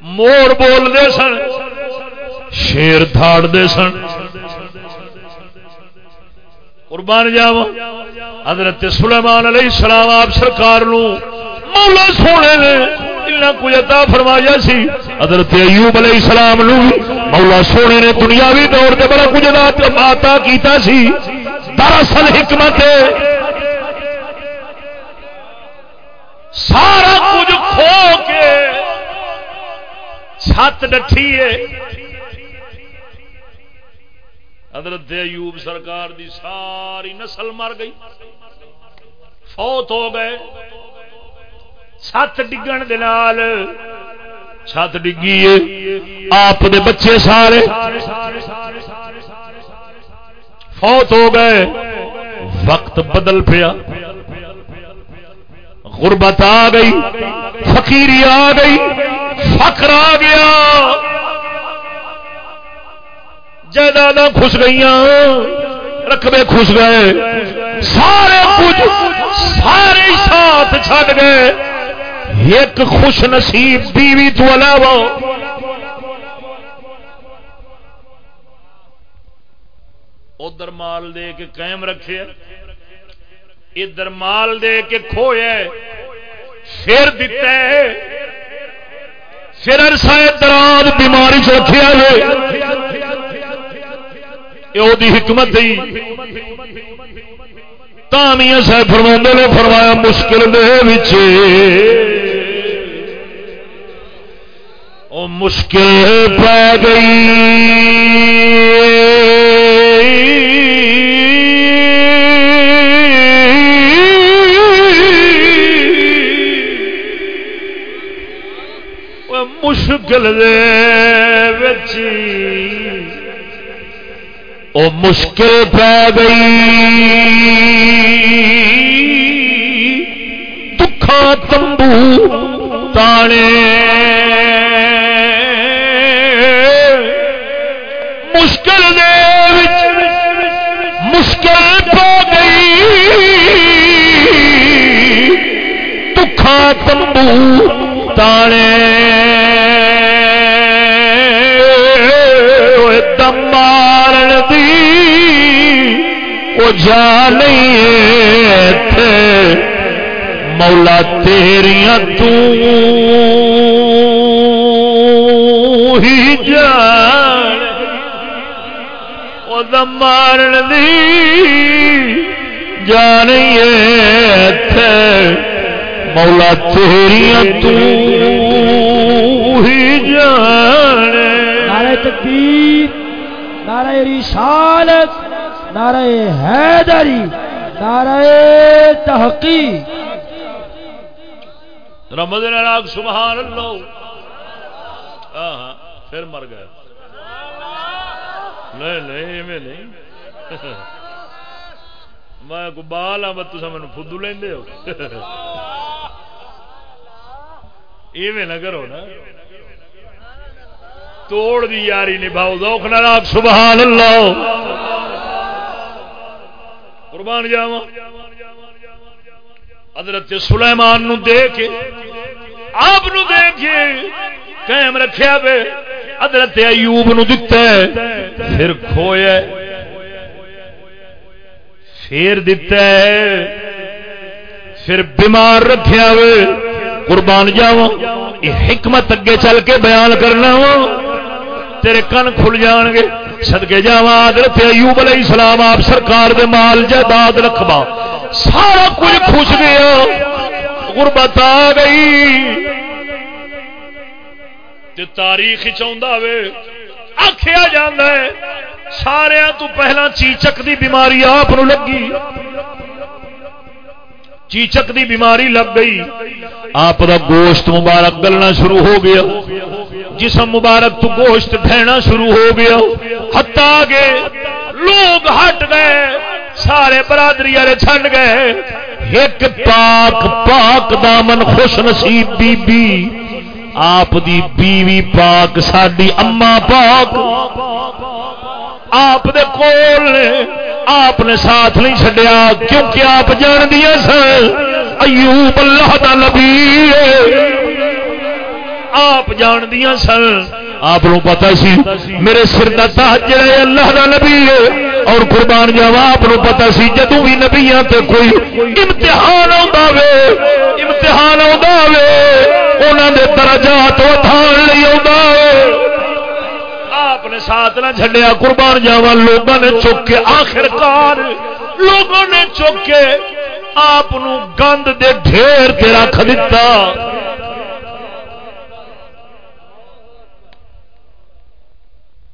مور بولتے سن۔ شیر تھاڑتے سن۔ قربان جاوا حضرت سلیمان علیہ السلام آپ سرکار نو مولا سونے نے کوئی عطا فرمایا سی، حضرت ایوب علیہ السلام نو مولا سونے نے دنیاوی طور تے بڑا کچھ عطا کیتا سی۔ دراصل حکمت سارا کچھ کھو کے چھت ڈٹھی ہے۔ حضرت ایوب سرکار دی ساری نسل مر گئی۔ فوت ہو گئے۔ سات ڈگن دال چھت ڈگی آپ دے بچے سارے۔ فوت ہو گئے۔ وقت بدل پیا۔ غربت آ گئی۔ فقیری آ گئی۔ فخر آ گیا۔ جائیداد خوش گئی رقبے خوش گئے۔ سارے کچھ سارے ساتھ چھڈ گئے۔ ایک خوش نصیب بیوی تو علاوہ ادھر مال دے کے قائم رکھے، ادھر مال دے کے کھویا پھر دیتا ہے پھر عرصہ دراز بیماری چ رکھا ہے حکمت ہی تامیاں صاحب فرما نے، فرمایا مشکل دے او مشکل پا گئی۔ مشکل او مشکل پی گئی۔ دکھا تمبو تانے۔ مشکل دے مشکل پا گئی۔ دکھا تمبو تانے۔ جا نہیں تھے مولا تیریاں تو ہی جان۔ مارن دی جان تھے۔ مولا تیریاں تو ہی جان نعرہ تکبیر نعرہ رسالت نعرہ حیدری نعرہ تحقیق۔ رمض راگ سبحان اللہ۔ پھر مر گئے۔ نہیں نہیں میں نہیں۔ میں کو بال ہاں بت مجھے فدو لیندے ہو۔ ایویں نہ کرو نا۔ توڑ دی یاری نبھاؤ دوکھ نہ سبحان اللہ۔ قربان جاوا حضرت سلیمان نو دے کے آپ نو دے قائم رکھیا پہ حضرت ایوب نو دتا ہے۔ پھر کھویا پھر دتا ہے۔ پھر بیمار رکھیا وے۔ قربان جاوا یہ حکمت اگے چل کے بیان کرنا وا تیرے کن کھل جان گے۔ سدکے جا حضرت ایوب علیہ السلام آپ سرکار دے مال جائیداد رکھوا۔ سارا کچھ خوش گیا۔ غربت آ گئی۔ تے تاریخ چاہتا وے آخیا جا سارا تو پہلا چیچک دی بیماری آپ لگی۔ چیچک دی بیماری لگ گئی۔ آپ دا گوشت مبارک گلنا شروع ہو گیا۔ جسم مبارک تو گوشت بہنا شروع ہو گیا۔ ہتا گئے، لوگ ہٹ گئے، سارے برادری والے چھڈ گئے۔ ایک پاک پاک دامن خوش نصیب بی بی آپ دی بیوی پاک، ساڈی اما پاک۔ آپ دے کول آپ نے ساتھ نہیں چڈیا کیونکہ آپ جان دیا سر ایوب اللہ کا نبی۔ آپ جان دیا سن۔ آپ پتا سی۔ میرے سر کا تاج جڑا اللہ کا نبی ہے۔ اور قربان جاوا آپ پتا سی۔ جدو بھی نبیا تے کوئی امتحان آئے امتحان آئے انہوں نے درجات اتھان نہیں آپ نے ساتھ نہ چڈیا قربان جاوا لوگوں نے چک کے آخر کار لوگوں نے چک کے آپ گند دے ڈھیر کے رکھ دیتا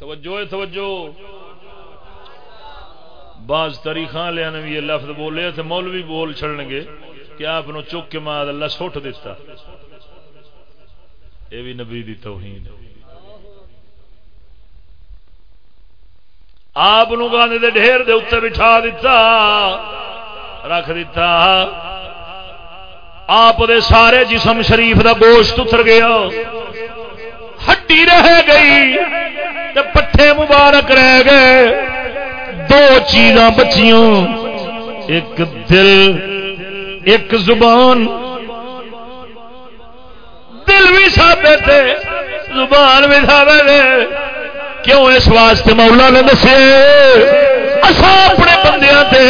توجہ توجہ. بعض تاریخ لیا نے بھی یہ لفظ بولے تھے مولوی بول چڑن گے کہ آپ چک کے ماد اللہ سٹ دیتا۔ یہ بھی نبی دی توہین۔ آپ گانے دے ڈھیر دے اتنے بٹھا دیتا، رکھ دیتا۔ آپ دے سارے جسم شریف دا گوشت اتر گیا۔ ہڈی رہ گئی تے پٹھے مبارک رہ گئے۔ دو چیزاں بچیاں ایک دل، ایک زبان۔ دل بھی ثابت ہے، زبان بھی ثابت ہے۔ کیوں اس واسطے مولا نے دسے اصا اپنے بندیاں تے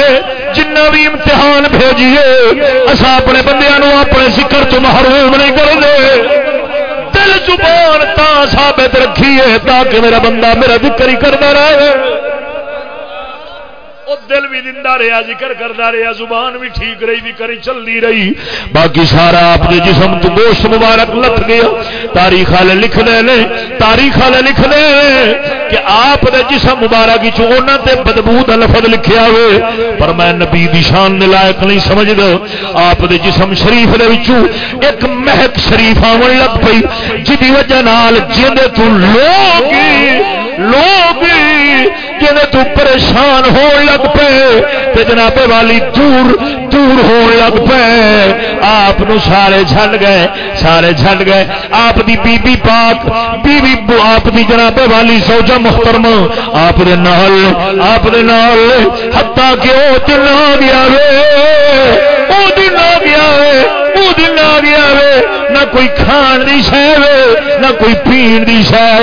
جنہ بھی امتحان بھیجیے اصا اپنے بندیاں نو اپنے ذکر تو محروم نہیں کر دے دل زبان تا ثابت رکھیے تاکہ میرا بندہ میرا ذکر ہی کرتا رہے۔ دل بھی دندا رہا ذکر کرتا رہا زبان بھی ٹھیک رہی بھی کری چلتی رہی۔ باقی سارا آپ کے جسم تو گوشت مبارک لت گیا۔ تاریخ والے لکھ دے لے تاریخ والے لکھ دے کہ آپ دے جسم مبارک چونا تے بدبو کا لفظ لکھیا ہوئے۔ پر میں نبی دی شان دے لائق نہیں سمجھدا۔ آپ دے جسم شریف دے وچوں ایک مہک شریف آون لگ پئی، جدی وجہ نال جندے تو لوگ لوگ جن تو پریشان ہو لگ پے، تے جناب والی دور دور ہو لگ پے۔ آپ سارے چھڈ گئے، سارے چھڈ گئے۔ آپ دی بی بی پاک بی بی آپ دی جناب والی سوجا محترم آپ دے نال، آپ دے نال ہتا کہ وہ دن آ گیا وے وہ دن آ گیا وے وہ دن آ گیا وے نہ کوئی کھان دی شہ نہ کوئی پین دی شہ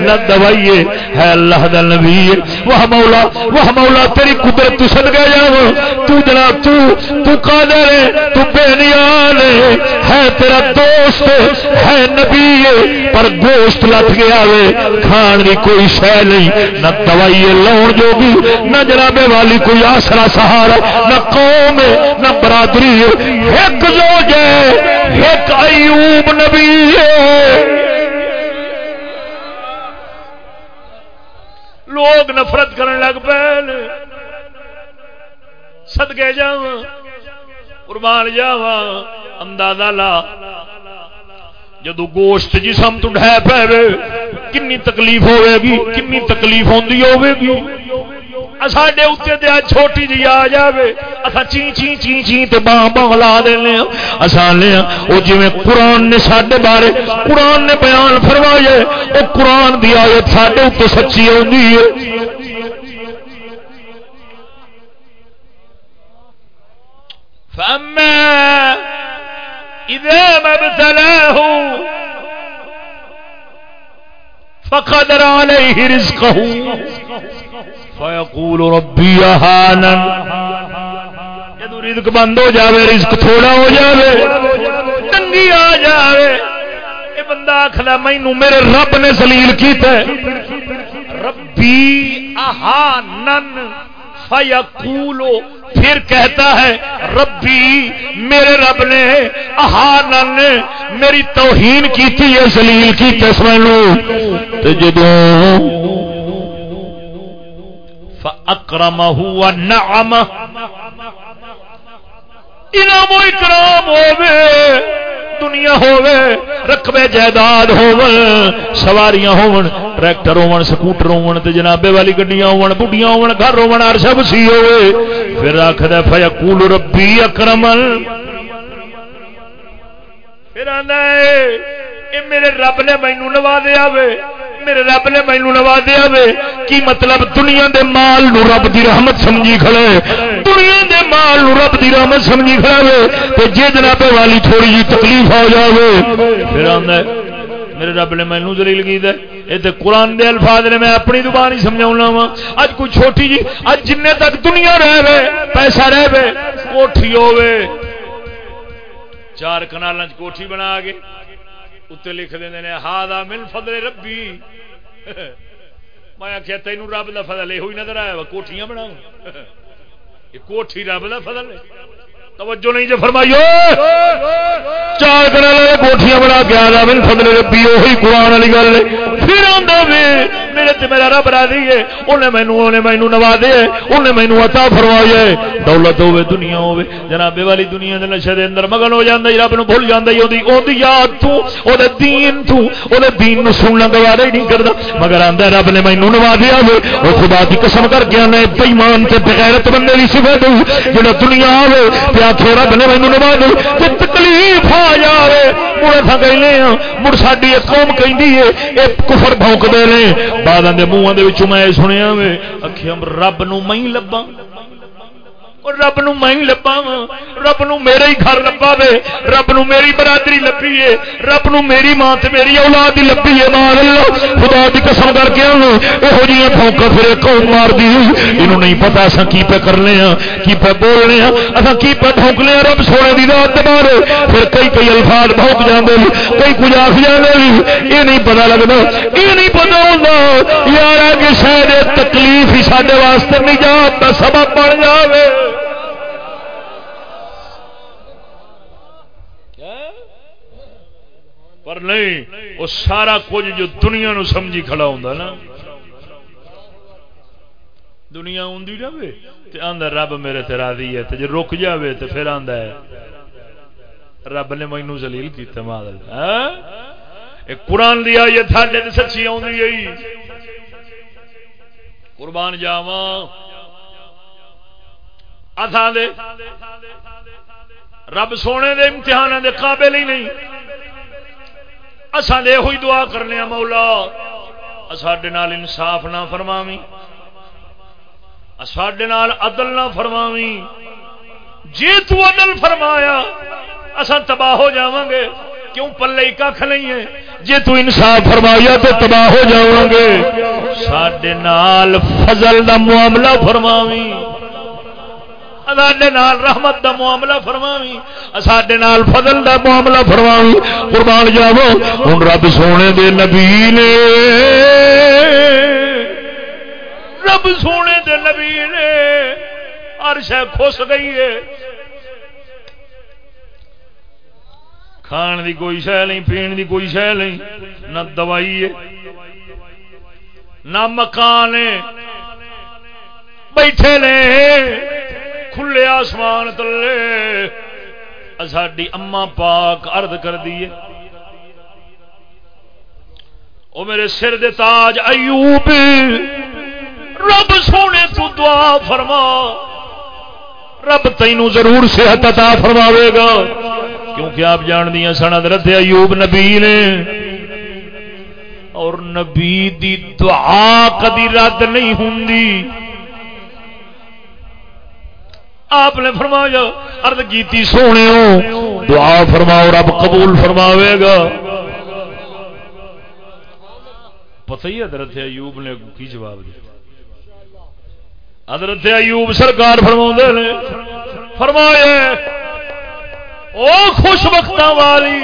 نہ دوائی ہے اللہ دا نبی وہ مولا وہ مولا، تیری قدرت تو سد گیا جاؤ تو جناب تو تو قادر ہے، تو بے ہے تیرا دوست، ہے نبی، پر گوشت لٹ گیا وے کھان دی کوئی شہ نہیں، نہ دوائی لاؤن جو بھی نہ جنابے والی کوئی آسرا سہارا، نہ قوم، نہ برادری، ایک جو جائے ایک ایوب نبی ہے۔ لوگ نفرت کرنے لگ پے سدگے جا قربان جاوا اندازہ لا۔ جدو گوشت جی جسم تو ڈہ پے کنی تکلیف ہوے گی، کنی تکلیف ہوندی ہوے گی۔ ساڈے اتنے تے چھوٹی جی آ جائے اصا چی چی چی چی تے باں باں لا دینے اصا لے وہ جی قرآن نے سڈے بارے، قرآن نے بیان فرمائے وہ قرآن دی آیت سڈے اتنے سچی آئی ہے۔ فأما إذا ما ابتلاه فقدر عليه رزقه۔ فیقول ربی احانن جدو رزق بند ہو جاوے، رزق تھوڑا ہو جاوے، تنگی آ جاوے اے بندہ آخلا مینو میرے رب نے سلیل کیتا ہے۔ ربی احانن فیقولو پھر کہتا ہے، ربی، میرے رب نے احانن میری توہین کی تھی یہ سلیل کی تسمینو تو جدو فاکرمہ و نعمہ۔ انعام و اکرام ہووے، دنیا ہووے، رقبے جائیداد ہون سواریاں ہون ٹریکٹر ہون سکوٹر ہون تے جنابے والی گڈیاں ہون بڈیاں ہون گھر ہون ہر سب سی ہوئے پھر آکھدا فیقول ربی اکرمن۔ پھر آندا اے اے میرے رب نے مینوں نوازیا وے میرے رب نے مینو نوازیا وے۔ کی مطلب دنیا دے مال نو رب دی رحمت سمجھی کھڑے دنیا دے مال نو رب دی رحمت سمجھی کھڑا وے۔ تے جے جناب والی تھوڑی جی تکلیف ہو جاوے۔ پھر آندا میرے رب نے مینو دلیل کی دے۔ یہ تو قرآن دے الفاظ نے میں اپنی زبان ہی سمجھاؤنا وا۔ اج کوئی چھوٹی جی اج جن تک دنیا رہ وے، پیسہ رہ وے، کوٹھی ہوے چار کنال کوٹھی بنا کے اتنے لکھ دیں ہا من فضل ربی میں آخیا تین رب کا فضل یہ نظر آیا کوٹیاں بنا کوٹھی رب کا فضل ہے توجہ نہیں جو فرمائیو چار کرنے کوٹیاں بنا کے آ جا فضل ربی وہی قرآن والی گل پھر آدھا میرے تے میرا رب راضی ہے۔ انہیں مینو انہیں مینو نوازے انہیں مینو عطا فرمایا ہے۔ دولت ہوے دنیا ہوے جناب والی دنیا دے نشے دے اندر مگن ہو جاندا ہے رب نو بھول جاندا ہے اودی اودی یاد تو او دے دین تو او دے دین نو سننا گوارا ہی نہیں کردا۔ مگر آندا رب نے مینو نوازیا ہوے او خدا دی قسم کر کے نے بے ایمان تے بغیرت بندے دی صفت ہے، جڑا دنیا آوے تے رب نے مینو نوازے تے تکلیف آ جائے مڑ اتنا کہنے ہاں مڑ ساری قوم کہندی ہے اے کفر بھونکتے ہیں نے بعد دے منہاں میں سنیا وے اکھیاں رب نو میں لبا رب نو میں لبا رب نو میرا ہی گھر لبا وے رب نو میری برادری لبی ہے۔ رب نو میری ماں تے میری اولاد ہی لبی ہے۔ مان اللہ، خدا دی قسم کر کے یہو جی پھونکا پھر قوم مار دی انہوں نہیں پتا اسا کی پہ کرنے ہاں کی پہ بولنے ہاں اسا کی پہ بھونکنے ہاں رب سونے دی ذات مار پھر کئی کئی الفاظ بھونک جاندے نے۔ کئی کچھ آکھ جاندے نے۔ یہ نہیں پتا لگتا یہ نہیں پتا ہوندا۔ یار کہ شاید تکلیف ہی ساڈے واسطے نہیں جا سبب بن جاوے۔ پر نہیں، وہ سارا کچھ جو دنیا نو سمجھی کھڑا ہوں نا۔ دنیا آدھی جائے تو آدھا رب میرے تے راضی ہے تو جی رک جائے تو پھر آدھا ہے۔ رب نے مینو زلیل کیتا مادل ہاں؟ قرآن دیا یہ تھاڈے تے سچی آئی قربان جاوا اتھا دے رب سونے دے امتحان دے قابل ہی نہیں۔ اصل یہ دعا کرنے مولا۔ سڈے انصاف نہ فرماوی سڈے عدل نہ فرماوی جی تو عدل فرمایا اصا تباہ ہو جا گے۔ کیوں پلے کھ نہیں ہے؟ جی تو انصاف فرمایا تو تباہ ہو جا گے۔ سڈے فضل دا معاملہ فرماوی نال رحمت دا معاملہ فرماوی ساڈے نال فضل دا معاملہ فرماوی قربان جاو ہن رب سونے دے نبی نے۔ رب سونے دے نبی نے۔ ہر شہ خوش گئی ہے۔ کھان دی کوئی شہ نہیں، پین دی کوئی شہ نہیں، نہ دوائی ہے، نہ مکان بیٹھے نے۔ کھلے آسمان تلے۔ ساڈی اما پاک ارد کر دیے او میرے سر دے تاج ایوب، رب سونے تو دعا فرما۔ رب تینوں ضرور صحت عطا فرماوے گا۔ کیونکہ آپ جان دیا سن، حضرت ایوب نبی نے۔ اور نبی دی دعا کدی رد نہیں ہوں آپ نے فرمایا ارد کی سونے دعا فرماؤ، رب قبول فرماوے گا۔ پتہ ہی حضرت ایوب نے کی جواب دیا۔ حضرت ایوب سرکار فرما نے، فرمایا، او خوش وقت والی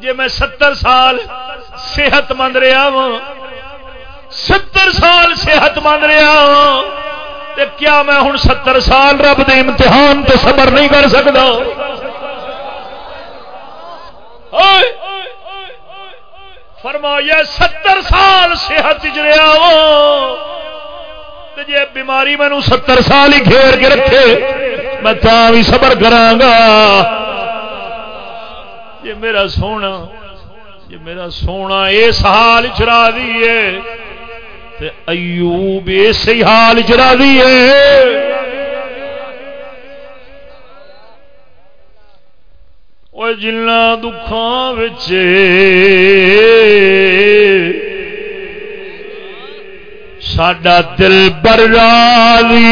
جی میں ستر سال صحت مند رہا ہوں ستر سال صحت مند رہا ہوں تے کیا میں ہوں ستر سال رب دے امتحان تو صبر نہیں کر سکتا فرمایا، ستر سال صحت جریا ہاں۔ جی بیماری مینو ستر سال ہی گھیر کے رکھے، میں تا بھی صبر گا۔ یہ میرا سونا، یہ میرا سونا اس حال چرا دیے ایوب اسی حال چرا دیے جنا دکھان ساڈا دل برادری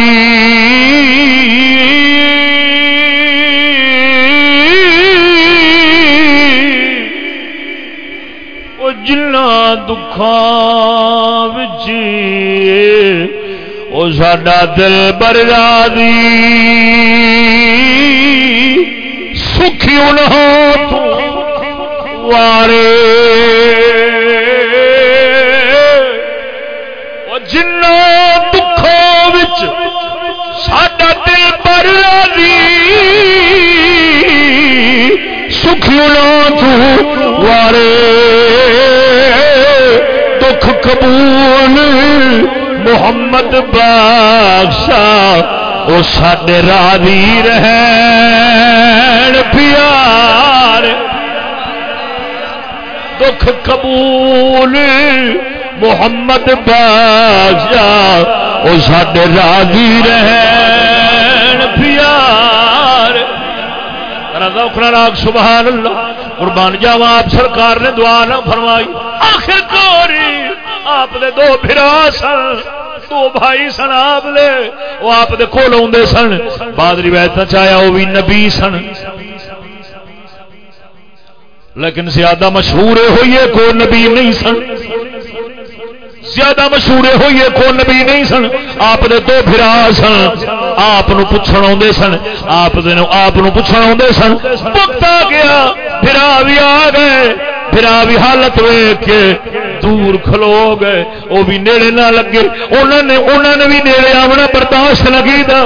جنا دکھان وہ ساڈا دل برادی سکھی وارے جنا دکھان ساڈا دل برادی وارے دکھ قبول، محمد بادشاہ، وہ سڈے راضی رہن پیار۔ دکھ قبول، محمد بادشاہ، وہ سڈے راضی رہن پیار۔ رضا راگ سبحان اللہ۔ قربان جاوا آپ سرکار نے دعا نہ فرمائی آخر کوری آپ دے دو پھرا سن دو بھائی سن آپ دے وہ آپ دے کول آدھے سن بعد روایت چایا وہ بھی نبی سن لیکن زیادہ مشہور ہوئیے کو نبی نہیں سن زیادہ مشہور ہوئیے کو نبی نہیں سن آپ نے دو پھرا سن آپ پوچھن آدھے سن آپ آپ پوچھن آدھے سن وقت آ گیا پھرا بھی آ گئے پھرا بھی حالت ویک کے دور کھلو گئے۔ وہ بھی نیڑے نہ لگے۔ انہوں نے انہوں نے بھی نیڑے آنا برداشت لگی تھا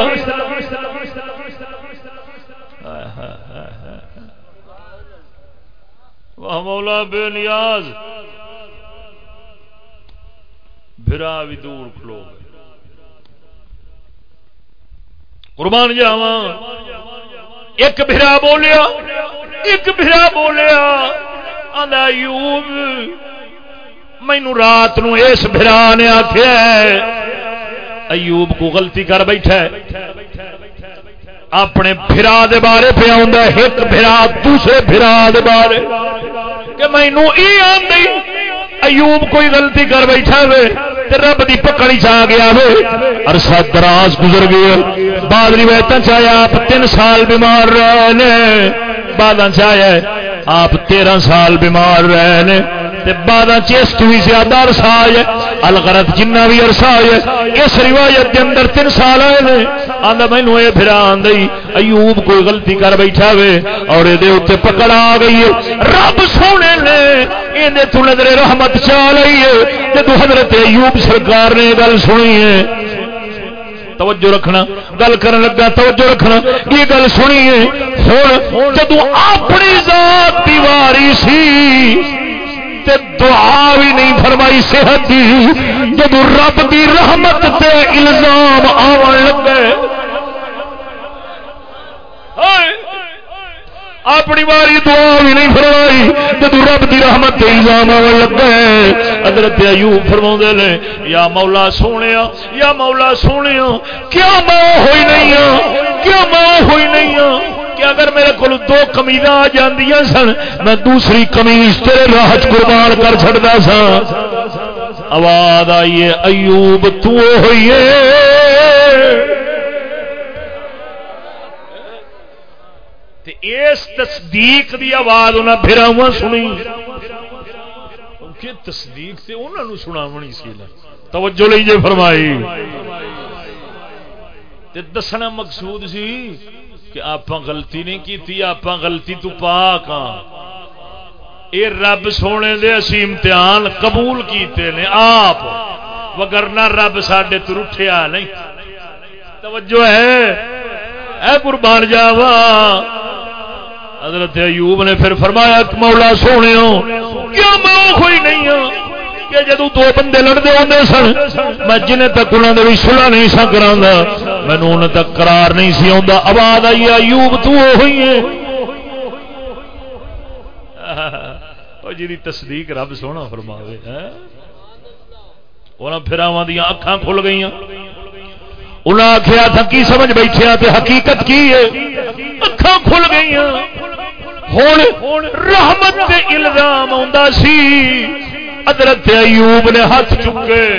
مولا بے نیاز۔ برا بھی دور کھلو قربان جاوا ایک بھرا بولیا، ایک بھرا بولیا۔ یوب مینو رات نو اس بھرا نے آخیا ایوب کو غلطی کر بیٹھا اپنے بھرا دے بارے پہ ایک بھرا دوسرے بھرا دے بارے۔ کہ مینو یہ آئی ایوب کوئی غلطی کر بیٹھا وے رب دی پکڑی چ گیا وے عرصہ دراز گزر گیا۔ بعد روایت چاہے آپ تین سال بیمار رہے بعد چاہے آپ تیرہ سال بیمار رہے بادہ چیس تو بھی زیادہ عرصہ آئے الغرت جنہ بھی عرصہ آئے، اس روایت کے اندر تین سال آئے نے۔ آندا مینو یہ پھر آئی ایوب کوئی غلطی کر بیٹھا وے، اور یہ اتنے پکڑ آ گئی ہے۔ رب سونے نے یہ تو نظر رحمت چاہ لئی ہے جب حضرت ایوب سرکار نے گل سنی ہے۔ توجہ رکھنا، گل کرن لگا، توجہ رکھنا، یہ گل سنیے ہوں جدو اپنی ذات دیواری سی تے دعا بھی نہیں فرمائی صحت دی. جب رب دی رحمت تے الزام آن لگے. اپنی باری دعا بھی نہیں فرمائی. جب رب دی رحمت الزام آن لگے. حضرت ایوب فرما نے، یا مولا سونے یا مولا سونے کیا میں ہوئی نہیں ہاں؟ کیا میں ہوئی نہیں ہاں؟ کہ اگر میرے کو دو کمیز آ جی سن، میں دوسری کمیز تیرے راہ قربان کر چڑتا سا۔ آواز آئیے ایوب تو ہوئیے اس تصدیق دی آواز انہیں پھر سنی۔ کہ تصدیق سے انہوں نے سنا منی سی توجہ لیجیے فرمائی۔ دسنا مقصود سی کہ آپ غلطی نہیں کی آپ غلطی تو پاک ہاں۔ یہ رب سونے دے اسی امتحان قبول کیتے نے آپ وگرنا رب سڈے تو اٹھیا نہیں۔ توجہ ہے۔ اے قربان جاوا حضرت ایوب نے پھر فرمایا، مولا سونے کیا میں کوئی نہیں ہوں کہ جدو دو بندے لڑتے ہوتے سن میں جنہیں تک انہوں نے بھی سلا نہیں سا کرا مینو ان تک قرار نہیں سی آتا آواز آئی ایوب تو ہوئی ہے جی تصدیق رب سونا فرماوے پھراواں دیا اکھان کھل گئی انہیں آخیا تھا کی سمجھ بیٹھے حقیقت کی ہے اکھان کھل گئی ہوں رحمت الزام آ سی حضرت ایوب نے ہاتھ چکے۔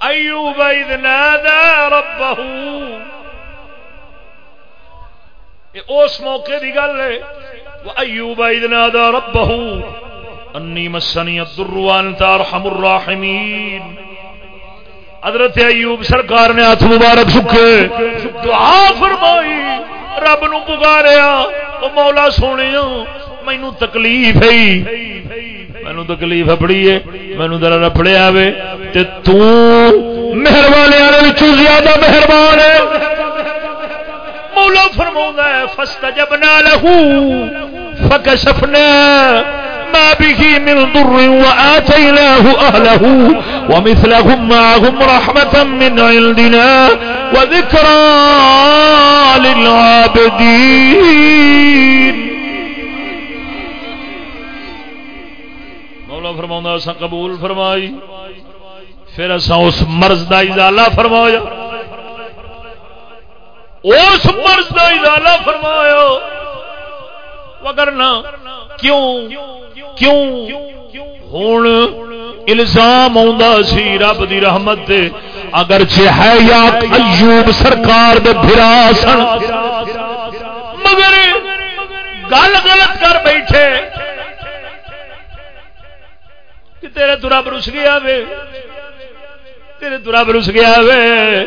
ایوب اذ نادى ربه۔ اس موقع دی گل ہے۔ ایوب اذ نادى ربه۔ انی مسنی الضر وانت ارحم الراحمین حضرت ایوب سرکار نے ہاتھ مبارک چکے۔ دعا فرمائی۔ رب نو پکاریا، او مولا سونے مینو تکلیف ہے۔ مینو تکلیف اپڑی ہے مینو ذرا رپڑیا وے تے تو مہربانی والے زیادہ مہربان ہے۔ مولا فرما ہے فستا جب نہ لہو، فکشفنا۔ ما به من ضر وآتيناه أهله ومثلهم معهم رحمة من عندنا وذكرى للعابدين. مولا فرماؤں اسا قبول فرمائی، پھر اسا اس مرض دا ازالہ فرمایا۔ اس مرض دا ازالہ فرمایا۔ وگرنا کیوں کیوں ہوں الزام سی رب دی رحمت دے؟ اگر ہے یا ایوب سرکار دے بھرا سن، مگر گل غلط کر بیٹھے۔ کہ تیرے تو رب رس گیا وے۔ تیرے تو رب رس گیا وے۔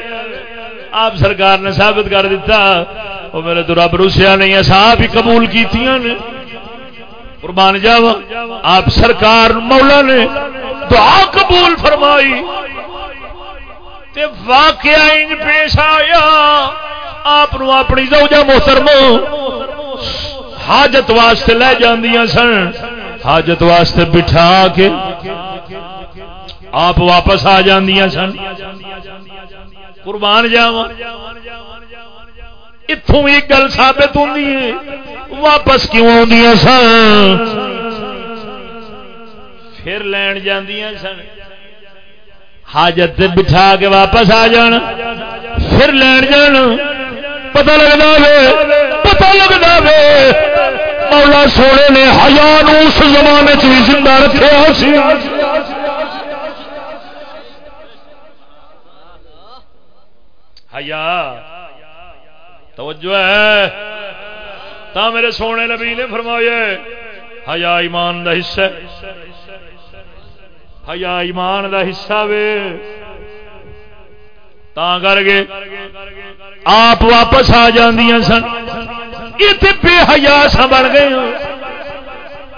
آپ سرکار نے ثابت کر دیتا۔ وہ میرے تو رب روسیا نہیں ہے صاحب ہی قبول کی قربان جاوا آپ سرکار مولا نے دعا قبول فرمائی۔ تے واقعہ ان پیش آیا۔ آپ اپنی زوجہ محترم حاجت واسطے لے جاندیاں سن۔ حاجت واسطے بٹھا کے آپ واپس آ جاندیاں سن۔ قربان جاوا اتوں ایک گل ثابت ہوتی ہے؟ واپس کیوں آدی سن؟ پھر لین جاندیاں سن۔ حاجت بٹھا کے واپس آ جان۔ پھر لین جان۔ پتہ لگتا وے پتہ لگتا وے مولا سونے نے ہزار اس زمانے چ زندہ رکھا حیا۔ توجہ ہے۔ تا میرے سونے نبی نے فرمایا حیا ایمان دا حصہ حیا ایمان دا حصہ وے۔ تا کر کے آپ واپس آ جاندیاں سن۔ اتنے بے حیا سا بن گئے ہاں۔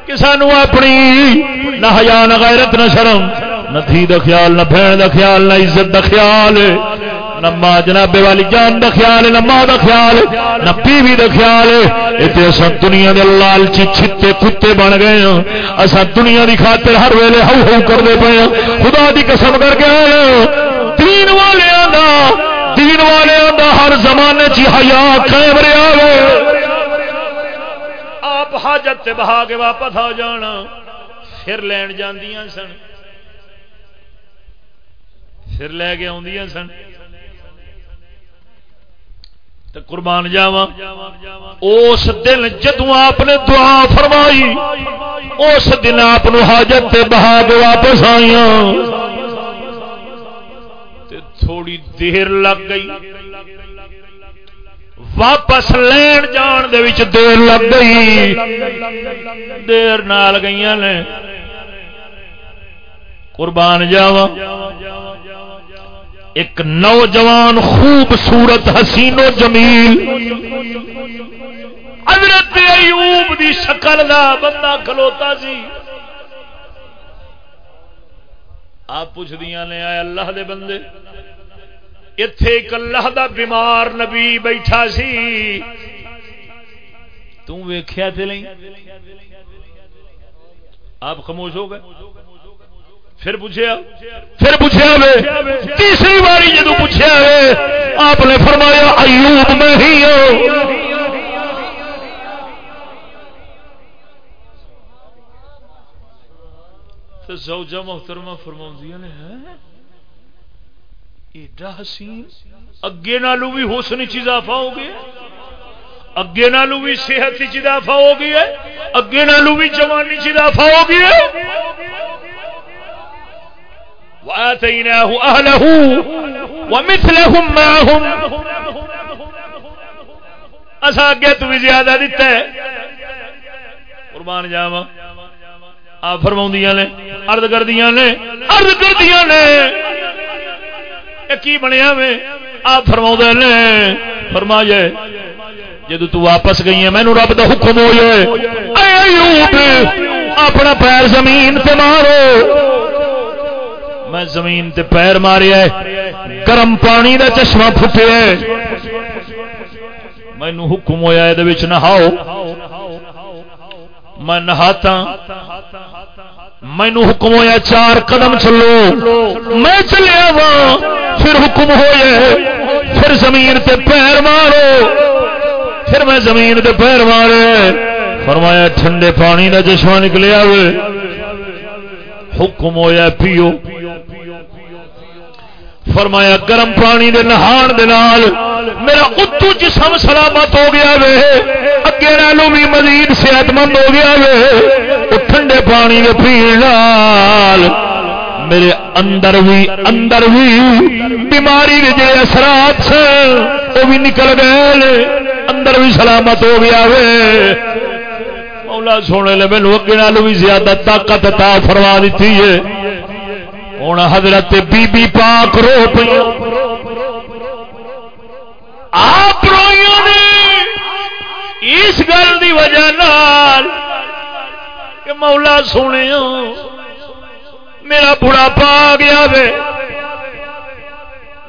کہ سانو اپنی نہ حیا نہ غیرت نہ شرم، نہ تھی دا خیال، نہ بہن دا خیال، نہ عزت دا خیال۔ نہ ماں جناب والی جان دا خیال نہ ماں دا خیال نہ بیوی دا خیال اتنے اصا دنیا دے لالچی چھتے کتے بن گئے ہاں۔ اصا دنیا دی خاطر ہر ویلے ہو ہو کرتے پے ہاں۔ خدا دی قسم کر کے آئے ہاں۔ دین والے دا، دین والے دا ہر زمانے چی حیا قائم رہا آپ حاجت سے بہا کے واپس آ جانا۔ پھر لین جاندیاں سن۔ پھر لے کے آدیاں سن۔ تو قربان جاوا اس دن جدو آپ نے دعا فرمائی، اس دن آپ حاجت بہا کے واپس آئی تھوڑی دیر لگ گئی۔ واپس لین جان دے وچ دیر لگ گئی۔ دیر نال گئی نے۔ قربان جاوا ایک نوجوان خوبصورت حسین و جمیل۔ حضرت ایوب دی شکل دا بندہ کھلوتا سی۔ آپ پوچھ دیا نے، آئے اللہ دے بندے۔ اتے ایک اللہ دا بیمار نبی بیٹھا سی۔ تیکھیا تھے نہیں؟ آپ خاموش ہو گئے؟ پھر پوچھا پھر پوچھا وے، تیسری باری جدو پوچھا وے، آپ نے فرمایا، ایوب میں ہی ہوں۔ تو زوجہ محترمہ فرما نے ایڈا حسین، اگے نالو بھی حسن چ اضافہ ہو گیا اگے نالو بھی صحت چ اضافہ ہو گیا اگے نالو بھی جوانی چ اضافہ ہو گیا وآتيناه أهله ومثلهم معهم اسا اگے تو بھی زیادہ دیتا ہے۔ قربان جاوا آپ فرماؤں نے، عرض کر دیا نے، عرض کر دیا نے کی بنیا میں؟ آپ فرما نے فرما جائے جدو تو واپس گئی ہے مینو رب دا حکم ہو جائے اپنا پیر زمین پہ مارو۔ میں زمین تے پیر ماریا گرم پانی دا چشمہ پھٹیا مینو حکم ہوا یہ نہاؤ۔ میں نہاتا۔ مینو حکم ہویا چار قدم چلو۔ میں چلیا وا پھر حکم ہوئے پھر زمین تے پیر مارو۔ پھر میں زمین تے پیر مارے۔ فرمایا، ٹھنڈے پانی کا چشمہ نکلیا ہوئے۔ حکم ہویا پیو۔ فرمایا، گرم پانی دے نہان دے نال میرا اتو جسم سلامت ہو گیا وے۔ اگے نالوں بھی مزید صحت مند ہو گیا وے۔ ٹھنڈے پانی دے پین نال میرے اندر بھی اندر بھی بیماری کے جڑے اثرات سے وہ بھی نکل گئے۔ اندر بھی سلامت ہو گیا وے۔ مولا سونے لے میرے اگے نالوں بھی زیادہ طاقت تا فرما دیتی ہے۔ ہوں حضرت بی بی پاک رو پی آپ روئیوں نے اس گل کی وجہ نال کہ مولا سونے میرا بڑا پا گیا وے۔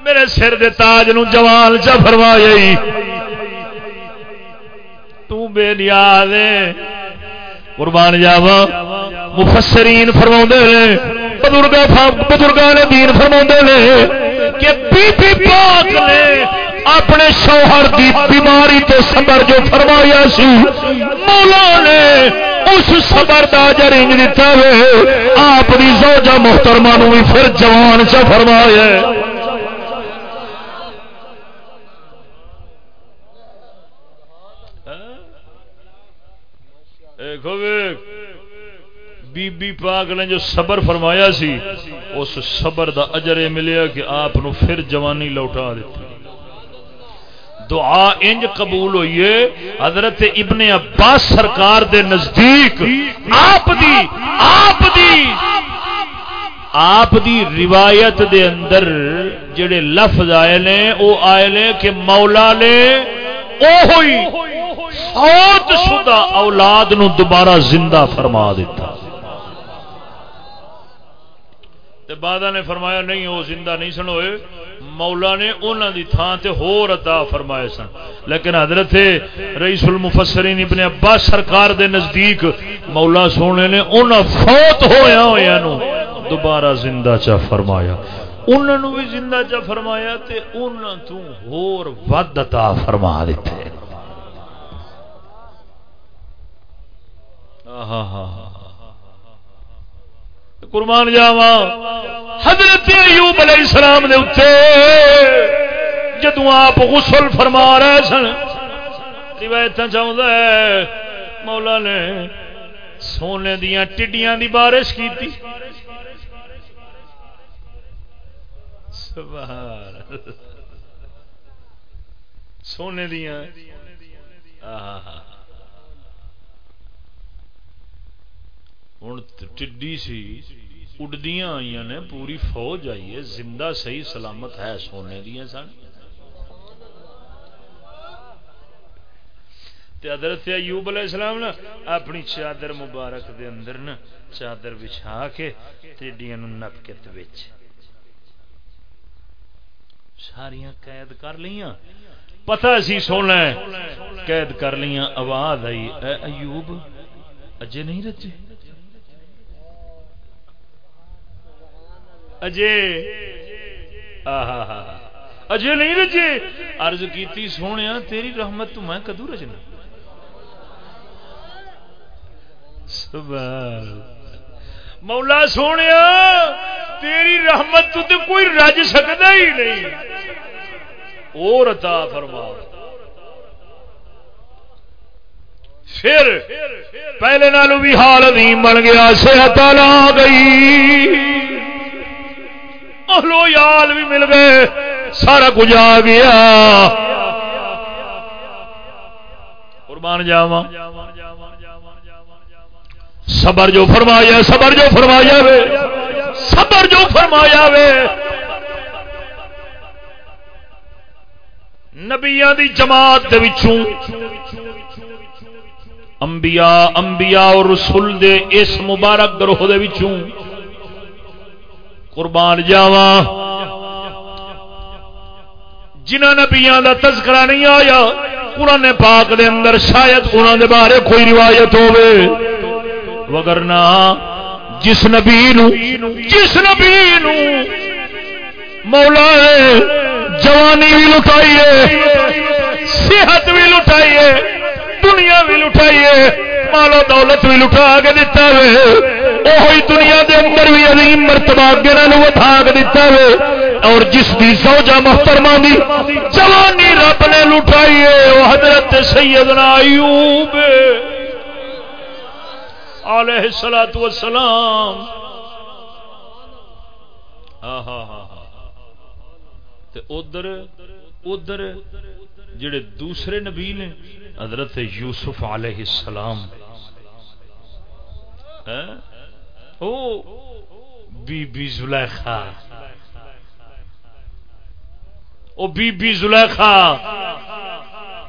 میرے سر دے تاج نو جوان چا فرمایا تو بے نیاز قربان جاوا مفسرین فرما نے بزرگ بزرگا نے دین فرما نے کہ بی بی پاک نے اپنے شوہر دی بیماری تو صبر جو فرمایا سی، مولا نے اس صبر دا جرنگ دیتا ہے آپ دی زوجہ محترمہ نو بھی پھر جوان چا فرمایا۔ دیکھو بی بی پاک نے جو صبر فرمایا سی، اس صبر دا اجر یہ ملیا کہ آپ پھر جوانی لوٹا دیتی۔ دعا انج قبول ہوئی ہے حضرت ابن عباس سرکار دے نزدیک، آپ دی آپ دی آپ دی روایت دے اندر جڑے لفظ آئے نے او آئے نے کہ مولا نے او ہوئی۔ فوت شدہ اولاد نو دوبارہ زندہ فرما دیتا۔ تے بادہ نے فرمایا، نہیں، وہ زندہ نہیں سن، ہوئے۔ مولا نے انہوں دی تھان تے ہور عطا فرمائے سن۔ لیکن حضرت رئیس المفسرین ابن عباس سرکار دے نزدیک مولا سونے نے انہوں فوت ہویا ہویا نو دوبارہ زندہ چا فرمایا۔ انہوں بھی زندہ چا فرمایا تے انہوں تو ہور ود عطا فرما دیتے۔ ہاں ہاں ہاں قربان جاوا حضرت ایوب علیہ السلام دے اتنے جدو آپ غسل فرما رہے سن روایت چاہتا ہے، مولا نے سونے دیا ٹڈیاں دی بارش کی تھی سونے دیا ہوں ٹڈی سی اڈدیاں آئی نے، پوری فوج آئی ہے، زندہ صحیح سلامت ہے، سونے دیا سن۔ حضرت ایوب علیہ السلام نا، اپنی چادر مبارک دے اندر نا، چادر بچھا کے ٹڈیاں نپ کے ساریاں قید کر لیاں۔ پتہ سی سونا قید کر لیاں، آواز آئی، اے ایوب، اجے نہیں رچے؟ اجے۔ اجے نہیں رجے۔ ارض کی سونے تیری رحمت تو میں کدو رجنا؟ مولا سونے تیری رحمت تو تے کوئی رج سکتا ہی نہیں۔ اور عطا فرما۔ پھر پہلے نالوں بھی حال عظیم بن گیا، صحت لا گئی۔ اہلو یال بھی مل گئے، سارا کچھ آ گیا۔ قربان جاوا صبر جو فرمایا، صبر جو فرمایا وے۔ صبر جو فرمایا وے۔ نبیا دی جماعت انبیاء انبیاء اور رسول دے اس مبارک گروہ دے وچوں قربان جاوا جنہ نبیاں دا تذکرہ نہیں آیا، قرآن پاک دے اندر شاید انہوں دے بارے کوئی روایت ہوے وگرنا جس نبی نو، جس نبی نو مولا جوانی بھی لٹائیے صحت بھی لٹائیے دنیا بھی لٹائیے مالو دولت بھی لٹا کے دتا ہے۔ وہی دنیا دے اندر بھی عظیم مرتبہ اگے وٹا کے دتا ہے۔ اور جس دی سوجا محترمہ دی جوانی رب نے لٹائی ہے، وہ حضرت سیدنا ایوب۔ علیہ الصلوۃ والسلام۔ ہاں ہاں ہاں ادھر ادھر جڑے دوسرے نبی نے حضرت یوسف علیہ السلام۔ ہاں؟ ہاں؟ او بی بی زلیخا. او بی بی زلیخا.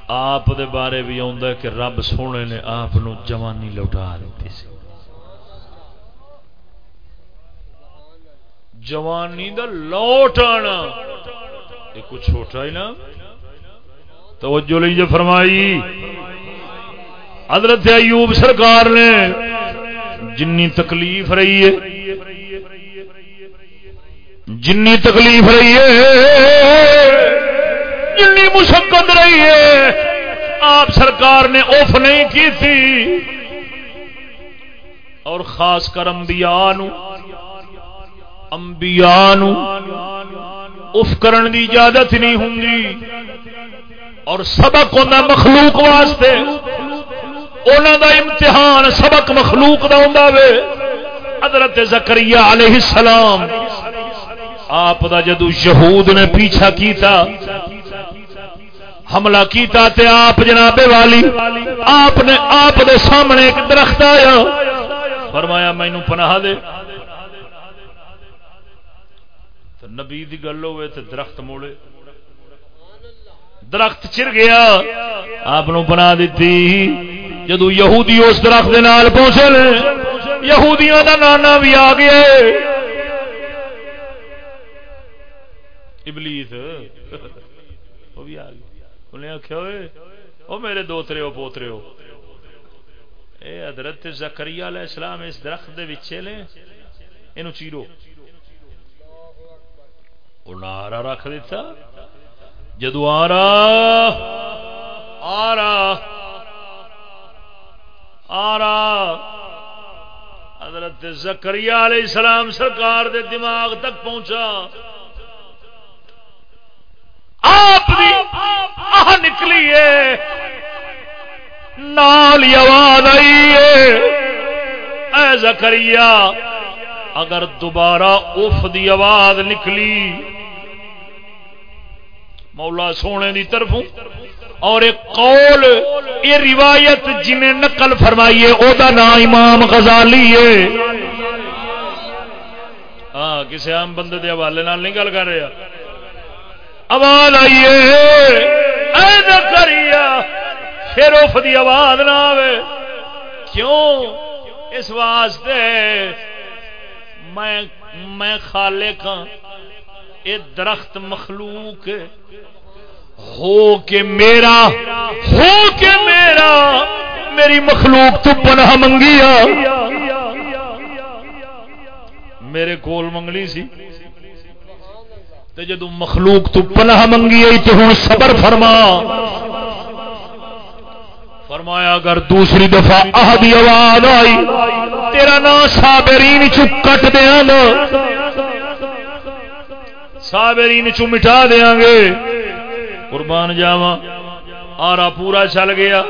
آپ دے بارے بھی آتا کہ رب سونے نے آپ جوانی لوٹا دیتی سی۔ جوانی دا لوٹ آنا۔ یہ کچھ چھوٹا ہی نا۔ توجہ لیجیے فرمائی۔ حضرت ایوب سرکار نے جنی تکلیف رہی ہے، جنی تکلیف رہی ہے، جنی مشقت رہی ہے۔ آپ سرکار نے اوف نہیں کی تھی۔ اور خاص کر انبیاء نو انبیاء نو اف کرن دی اجازت نہیں ہوں اور سبق ہوتا مخلوق واسطے۔ انہوں دا امتحان سبق مخلوق دا ہوں وے۔ حضرت زکریہ علیہ السلام، آپ دا جدو یہود نے پیچھا کیتا، حملہ کیتا تے آپ جناب والی، آپ نے آپ دے سامنے ایک درخت آیا۔ فرمایا مینو پناہ دے۔ تو نبی دی گل ہوئے تے درخت موڑے۔ درخت چر گیا، آپ بنا دیتی۔ جدو یہودی اس درخت دے نال پہنچے یہودیاں دا نانا بھی آ گیا ابلیس، وہ بھی آ گیا۔ انہیں آخیا ہوئے وہ میرے دوترے ہو پوترے ہو اے حضرت زکری علیہ السلام اس درخت دے وچے لے اینو چیرو۔ وہ نارا رکھ دیتا۔ جدو آ رہا آ حضرت زکری علیہ السلام سرکار دے دماغ تک پہنچا۔ آپ آ نکلی ہے۔ نال آواز آئی ہے۔ اے زکریا، اگر دوبارہ اف دی آواز نکلی، مولا سونے دی طرف اور ایک قول، یہ روایت جی جنہیں نقل فرمائیے، او دا نام امام غزالی ہے۔ ہاں کسی عام بندے دے حوالے نال نہیں گل کر رہا آواز آئیے اے کریا پھر اف دی آواز نہ آئے کیوں؟ اس واسطے میں میں خالق ہاں یہ درخت مخلوق ہو کے میرا، ہو کے میرا، میری مخلوق تو پناہ منگی میرے کول منگنی سی۔ جدو مخلوق تو پناہ منگی آئی تو ہوں صبر فرما۔ فرمایا، اگر دوسری دفعہ آدھی آواز آئی، تیرا نام سابرین چ کٹ دیا گا۔ صابرین چو مٹا دیا گے۔ قربان جاوا آرا پورا چل گیا۔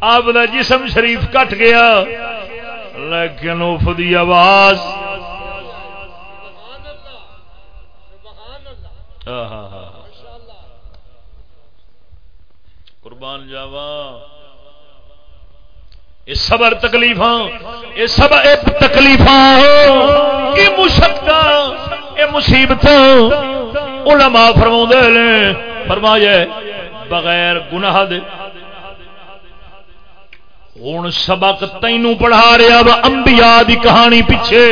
آپ کا جسم شریف کٹ گیا۔ لیکن اف دی آواز۔ قربان جاوا یہ صبر تکلیف یہ سب تکلیف مشقت مصیبت علماء فرما نے فرمایا بغیر گناہ دے۔ ہوں سبق تینوں پڑھا رہا وا انبیاء دی کہانی پیچھے۔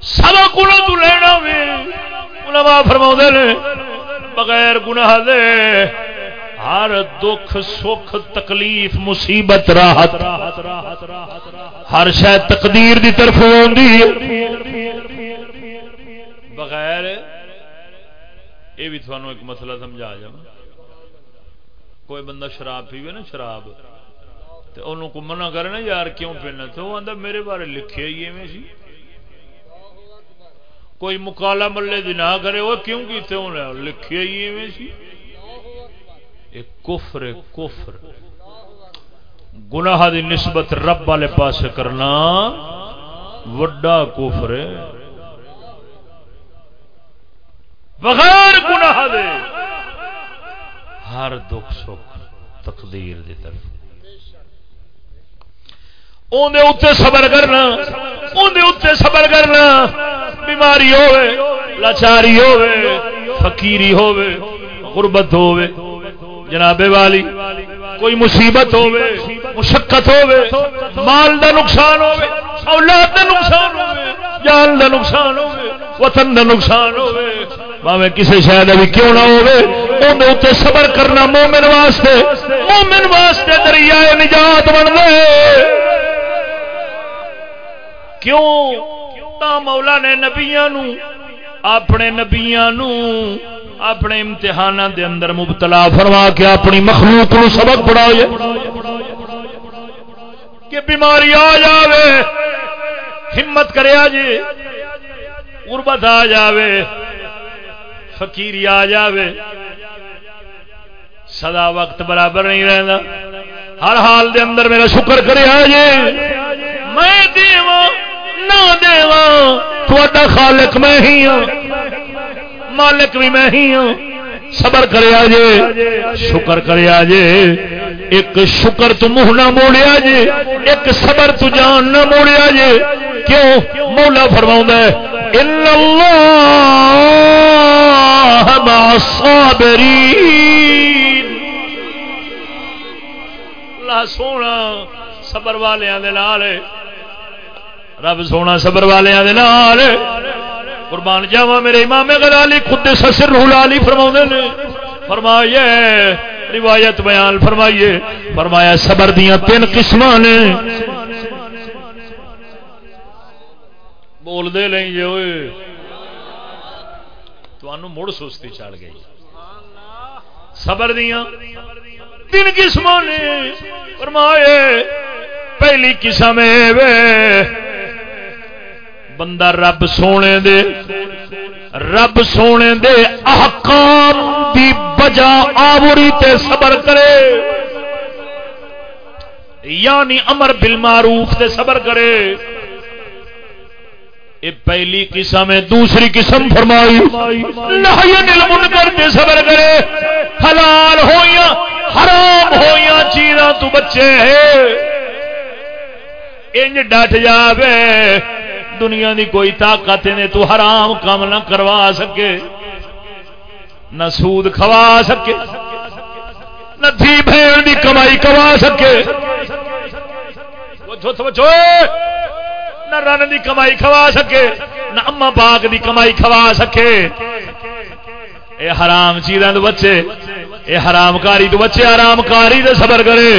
سبق تو لینا وے۔ علماء فرما نے، بغیر گناہ دے ہر دکھ سکھ تکلیف مصیبت راحت۔ ہر شاید تقدیر دی طرف بغیر یہ بھی تھانوں ایک مسئلہ سمجھا جا کوئی بندہ شراب پیوے نا شراب تو انہوں کو منع کرے نا یار کیوں پینا؟ تو وہ آدھا میرے بارے لکھے ہی ایویں سی۔ کوئی مکالا ملے دی نہ کرے، وہ کیوں کیتے؟ ہونے لکھے ہی ایویں سی۔ ایک کفر کفر۔ گناہ دی نسبت رب والے پاس کرنا وڈا کفر ہے۔ بغیر گناہ دے ہر دکھ سکھ تقدیر دی طرف۔ اندر اتنے صبر کرنا اندر اتنے صبر کرنا، بیماری ہوے لاچاری ہوے فقیری ہوے غربت ہوے جناب والی کوئی مصیبت ہوے مشقت ہوے مال دا نقصان ہوے اولاد دا نقصان ہوے جان دا نقصان ہوے وطن دا نقصان ہوے باویں کسی شاید بھی کیوں نہ ہوے اون تے صبر کرنا مومن واسطے مومن واسطے دریائے نجات بن دے کیوں؟ تا مولا نے نبیاں نو، اپنے نبیاں نو، اپنے امتحان دے اندر مبتلا فرما کے اپنی مخلوق نو سبق پڑھاؤ کہ بیماری آ جاوے، ہمت کرے جی غربت آ جاوے فقیری آ جاوے۔ سدا وقت برابر نہیں رہتا ہر حال دے اندر میرا شکر کرے جی میں دیواں نہ دیواں تھوڑا خالق میں ہی ہوں مالک بھی میں ہی ہوں صبر کریا جے۔ شکر کریا جے۔ ایک شکر تو منہ نہ موڑیا جے۔ ایک صبر تو جان نہ موڑیا جے۔ کیوں؟ مولا فرماؤں ہے، ان اللہ مع الصابرین اللہ سونا، صبر والیاں دے نال رب سونا صبر والیاں دے نال۔ قربان جاوا میرے امام غزالی خود سسر رولالی فرما نے۔ فرمایا روایت بیان فرمائیے۔ فرمایا، صبر دیا تین قسم نے۔ بول دے لیں جی ہوئے تو مڑ سستی چڑھ گئی۔ صبر دیا تین قسم نے۔ فرمائے پہلی قسم بندہ رب سونے دے، رب سونے دے احکام دی بجا آوری تے صبر کرے۔ یعنی امر بالمعروف تے صبر کرے۔ یہ پہلی قسم ہے، دوسری قسم فرمائی۔ منکر تے صبر کرے۔ حلال ہویا حرام ہویا چیزاں تو بچے ہے انج ڈٹ جاوے۔ دنیا دی کوئی طاقت نے تو حرام کام نہ کروا سکے، نہ سود کھوا سکے، نہ دھی بہن دی کمائی کما سکے۔ نہ رن دی کمائی کھوا سکے، نہ اما باغ دی کمائی کھوا سکے۔ اے حرام چیزاں تو بچے، اے حرام کاری تو بچے، حرام کاری دے صبر کرے۔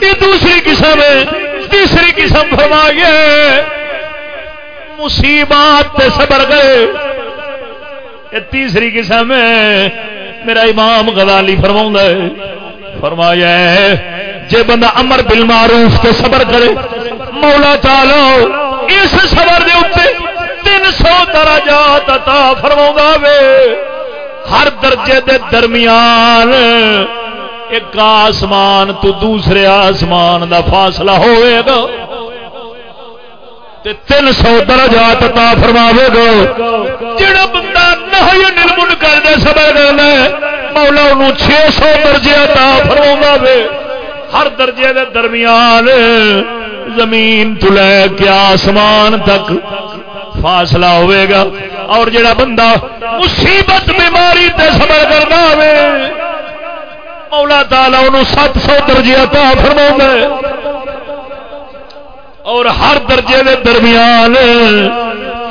یہ دوسری قسم ہے، تیسری قسم فرمائیے۔ مصیبات تے صبر گئے تیسری قسم ہے۔ میرا امام غزالی فرما ہے۔ فرمایا ہے، جے بندہ امر بالمعروف تے صبر کرے، مولا چالو اس صبر دے اوپر تین سو درجات عطا فرما وے۔ ہر درجے دے درمیان ایک آسمان تو دوسرے آسمان دا فاصلہ ہوئے گا۔ تین سو درجات تا فرماوے گا۔ جڑا بندہ نہ نرمن کر دے سبر کرنا مولا انہوں چھ سو درجے تا فرما ہر درجے دے درمیان زمین تو لے کے آسمان تک فاصلہ ہوئے گا۔ اور جڑا بندہ مصیبت، بیماری تے صبر کرنا وے مولا تعالی انہوں سات سو درجے تا فرما اور ہر درجے دے درمیان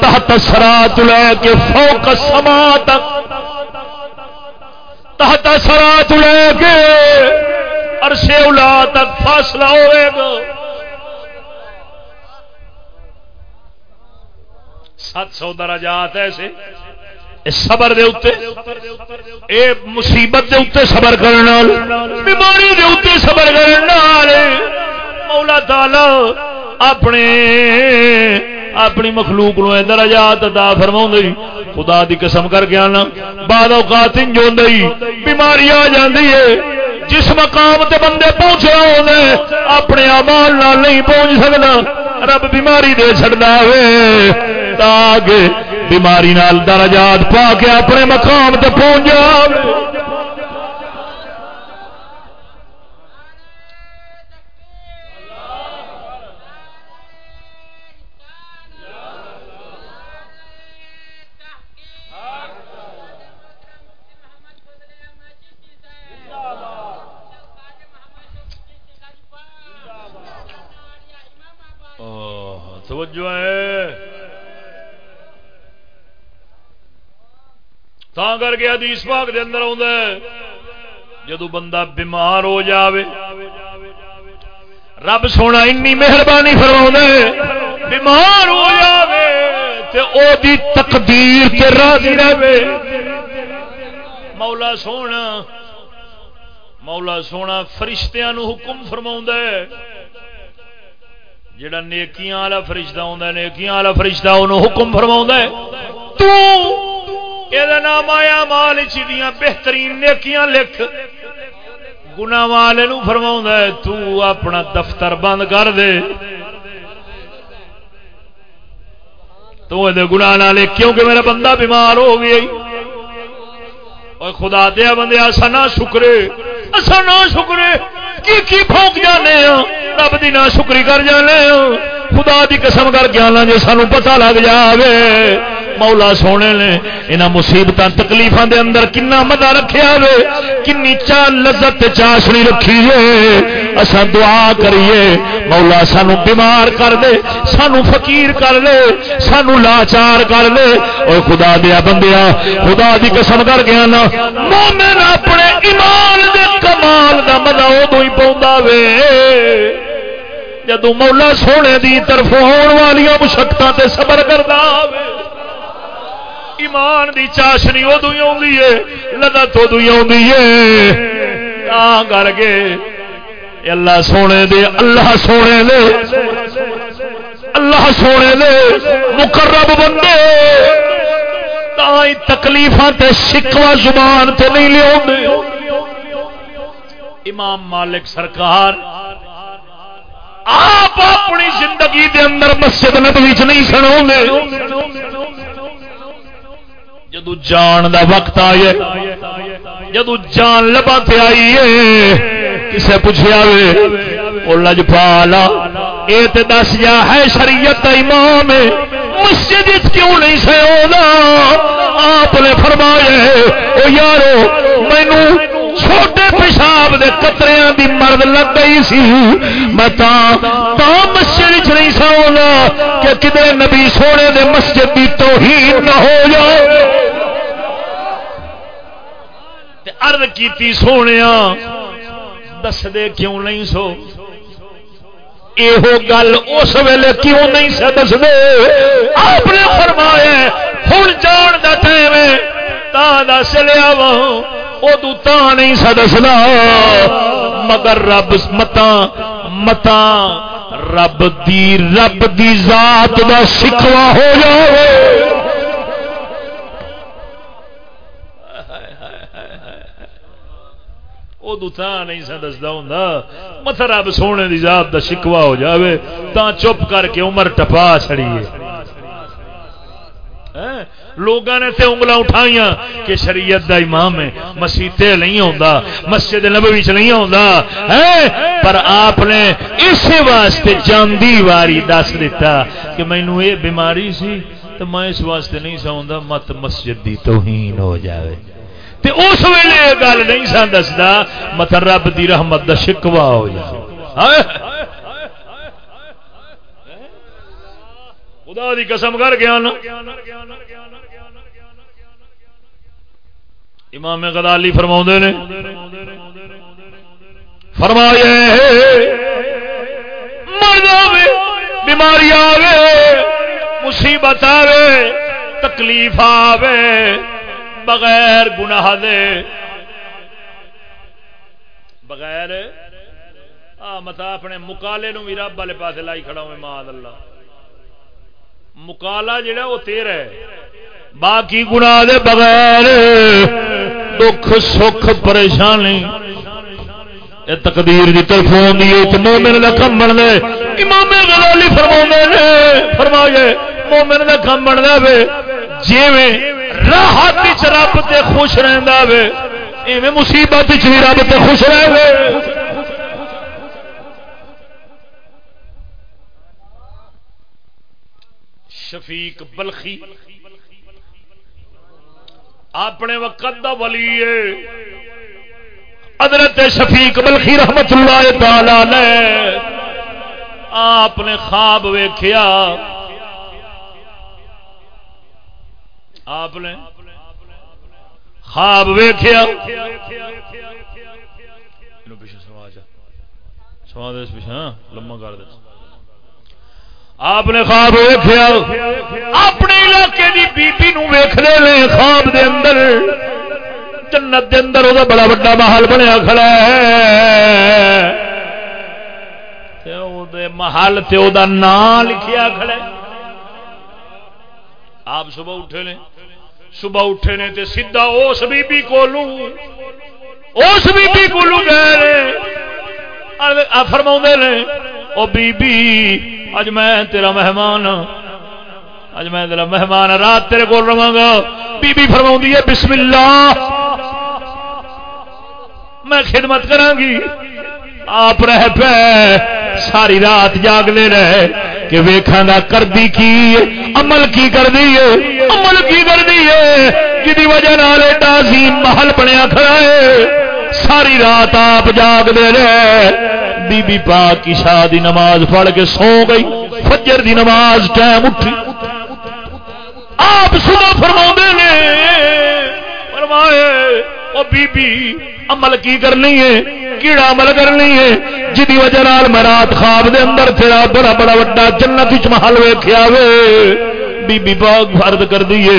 تحت سرات لے کے فوق سما تک سرا تو لے کے عرصے اولا تک فاصلہ ہوئے گا۔ سات سو درجات ایسے صبر دے اتے اے مصیبت دے اتے صبر کرنا بیماری دے اتے صبر کرنا مولا تعالی اپنے اپنی مخلوق نو درجات عطا فرماوندے خدا دی قسم کر کے آنا۔ بعد اوقات جو بیماری آ جاندی ہے۔ جس مقام تے بندے پہنچ پہنچے ہونے اپنے امال نال نہیں پہنچ سکتا رب بیماری دے چھڑدا ہوئے۔ تاکہ بیماری نال درجات پا کے اپنے مقام تے پہنچ جاوے۔ توجہ ہے۔ تا کر کے حدیث پاک دے اندر آتا ہے جدو بندہ بیمار ہو جاوے، رب سونا انی مہربانی فرما بیمار ہو جاوے تے او دی تقدیر تے راضی رہے مولا سونا مولا سونا فرشتیاں نو حکم فرما ہے جڑا نیکیاں والا فرشتہ ہوندا ہے، نیکیاں والا فرشتہ اونوں حکم فرماوندا ہے، تو اے نام آیا مال چیزیاں بہترین نیکیاں لکھ، گناہ والے نو فرماوندا ہے، تو اپنا دفتر بند کر دے۔ تو اے گناہ نہ لکھ، کیونکہ میرا بندہ بیمار ہو گیا اور خدا دیا بندے ایسا نہ شکرے۔ ایسا نہ شکرے، کی کی پھونک جانے ہاں؟ رب دی نہ شکری کر جانے ہاں؟ خدا دی قسم کر کے آنا جی سانو پتہ لگ جاوے۔ مولا سونے نے انہاں مصیبتاں تکلیفاں دے اندر کنا مزہ رکھیا وے؟ کنی چا لذت چاشنی رکھی ہے اساں دعا کریے، مولا سانو بیمار کر دے، سانو فقیر کر لے سانو لاچار کر لے او خدا دیا بندیا خدا دی قسم کر گیا نا مومن اپنے ایمان دے کمال دا مزہ ادو ہی پاؤں وے۔ جدو مولا سونے دی طرف ہون والی مشقت تے صبر کرتا ایمان دی چاشنی ادو ہی آئی ہے لدت ادو ہی آ کر کے اللہ سونے دے، اللہ سونے دے، اللہ سونے دے، مقرب بندے۔ تکلیف شکوا زبان تے نہیں لیا امام مالک سرکار، آپ اپنی زندگی دے اندر مسجد نبوی چ نہیں سنا جدو جان دا وقت آئے، جدو جان لبا تے آئیے کسے پوچھا وے وہ لجپالا یہ تو دس جا ہے شریعت امام مسجد کیوں نہیں سے سو آپ نے فرمایا او یارو، مینو چھوٹے پیشاب دے قطرے دی مرد لگ گئی سی، میں تا مسجد چ نہیں سا سو کہ کدھر نبی سونے دے مسجد کی توہین نہ ہو جائے۔ ارد کی سونے دس دے کیوں نہیں سو؟ یہ گل اس ویلے کیوں نہیں سا دس دے آپ نے فرمایا ہوں جان کا ٹائم تا دس لیا وا ادو تا نہیں سا دسنا مگر رب متا متا، رب دی رب دی ذات دا سکھوا ہو جائے ادو نہیں سا دستا ہوں مت رب سونے کی ذات کا شکوا ہو جاوے تا چپ کر کے عمر ٹپا چڑیے ہاں؟ لوگوں نے تے انگل اٹھائی کہ شریعت دا امام ہے مسیح نہیں آتا مسجد نبوی چ نہیں آتا ہاں؟ پر آپ نے اس واسطے جاندی واری دس دیتا کہ مینو یہ بیماری سی تو میں اس واسطے نہیں سا مت مسجد دی توہین ہو جاوے۔ تے اس ویلے یہ گل نہیں سا دستا مت رب دی رحمت دا شکوا ہو جائے خدا دی قسم کر گیا نا امام غزالی فرما نے، فرمایا مرد آوے، بیماری آوے، مصیبت آوے، تکلیف آوے۔ بغیر گناہ دے۔ بغیر؟ آ، متا اپنے مکالے نو بھی رب والے پاس لائی کھڑا ہوں ماد اللہ۔ مکالا جڑا وہ تیرا ہے۔ باقی گناہ دے بغیر دکھ، سکھ، پریشانی۔ یہ تقدیر دی طرف ہوندی ہے، تے مومن دا کم بن دے امام غزالی فرماوندے نے فرمایا مومن دا کم بن دے جویں راحت وچ رب تے خوش رہندا وے، ایویں مصیبت وچ بھی رب تے خوش رہے شفیق بلخی، اپنے وقت دا ولی ہے۔ حضرت شفیق بلخی رحمت اللہ تعالی نے آپ نے خواب ویخیا آپ نے خواب ویخیا لما ہاں، کر دے۔ آپ نے خواب ویخیا اپنے علاقے کی بیبی نو ویخ لے خواب دے اندر، جنت دے اندر وہ بڑا بڑا محل بنیا کھڑا ہے۔ محل تے او دا نام لکھیا کھڑا ہے۔ آپ صبح اٹھے نے۔ صبح اٹھے نے تے سیدھا اس بی بی کولو اس بی بی کولو گئے نے۔ فرما نے، او بی بی اج میں تیرا مہمان ہاں۔ اج میں تیرا مہمان ہاں، رات تیرے کول رہا گا۔ بی بی فرما ہے، بسم اللہ۔ میں خدمت کرا گی۔ آپ رہ پہ ساری رات جاگتے رہے کہ ویخا گا کردی کی عمل کی کر دیے عمل کی کر دیے جی وجہ نال ایڈا سی محل بنیا کھڑا ہے، ساری رات آپ جاگتے رہے بی بی پاک کی شاہ دی نماز پڑھ کے سو گئی، فجر دی نماز ٹائم اٹھی۔ آپ صبح فرما نے، فرمائے، او بی بی عمل کی کرنی ہے، کیڑا عمل کرنی ہے۔ جی وجہ میں رات خواب دے اندر تیرا بڑا بڑا وڈا جنت محل ویخیا وے۔ بی بی باغ فرد کر دیے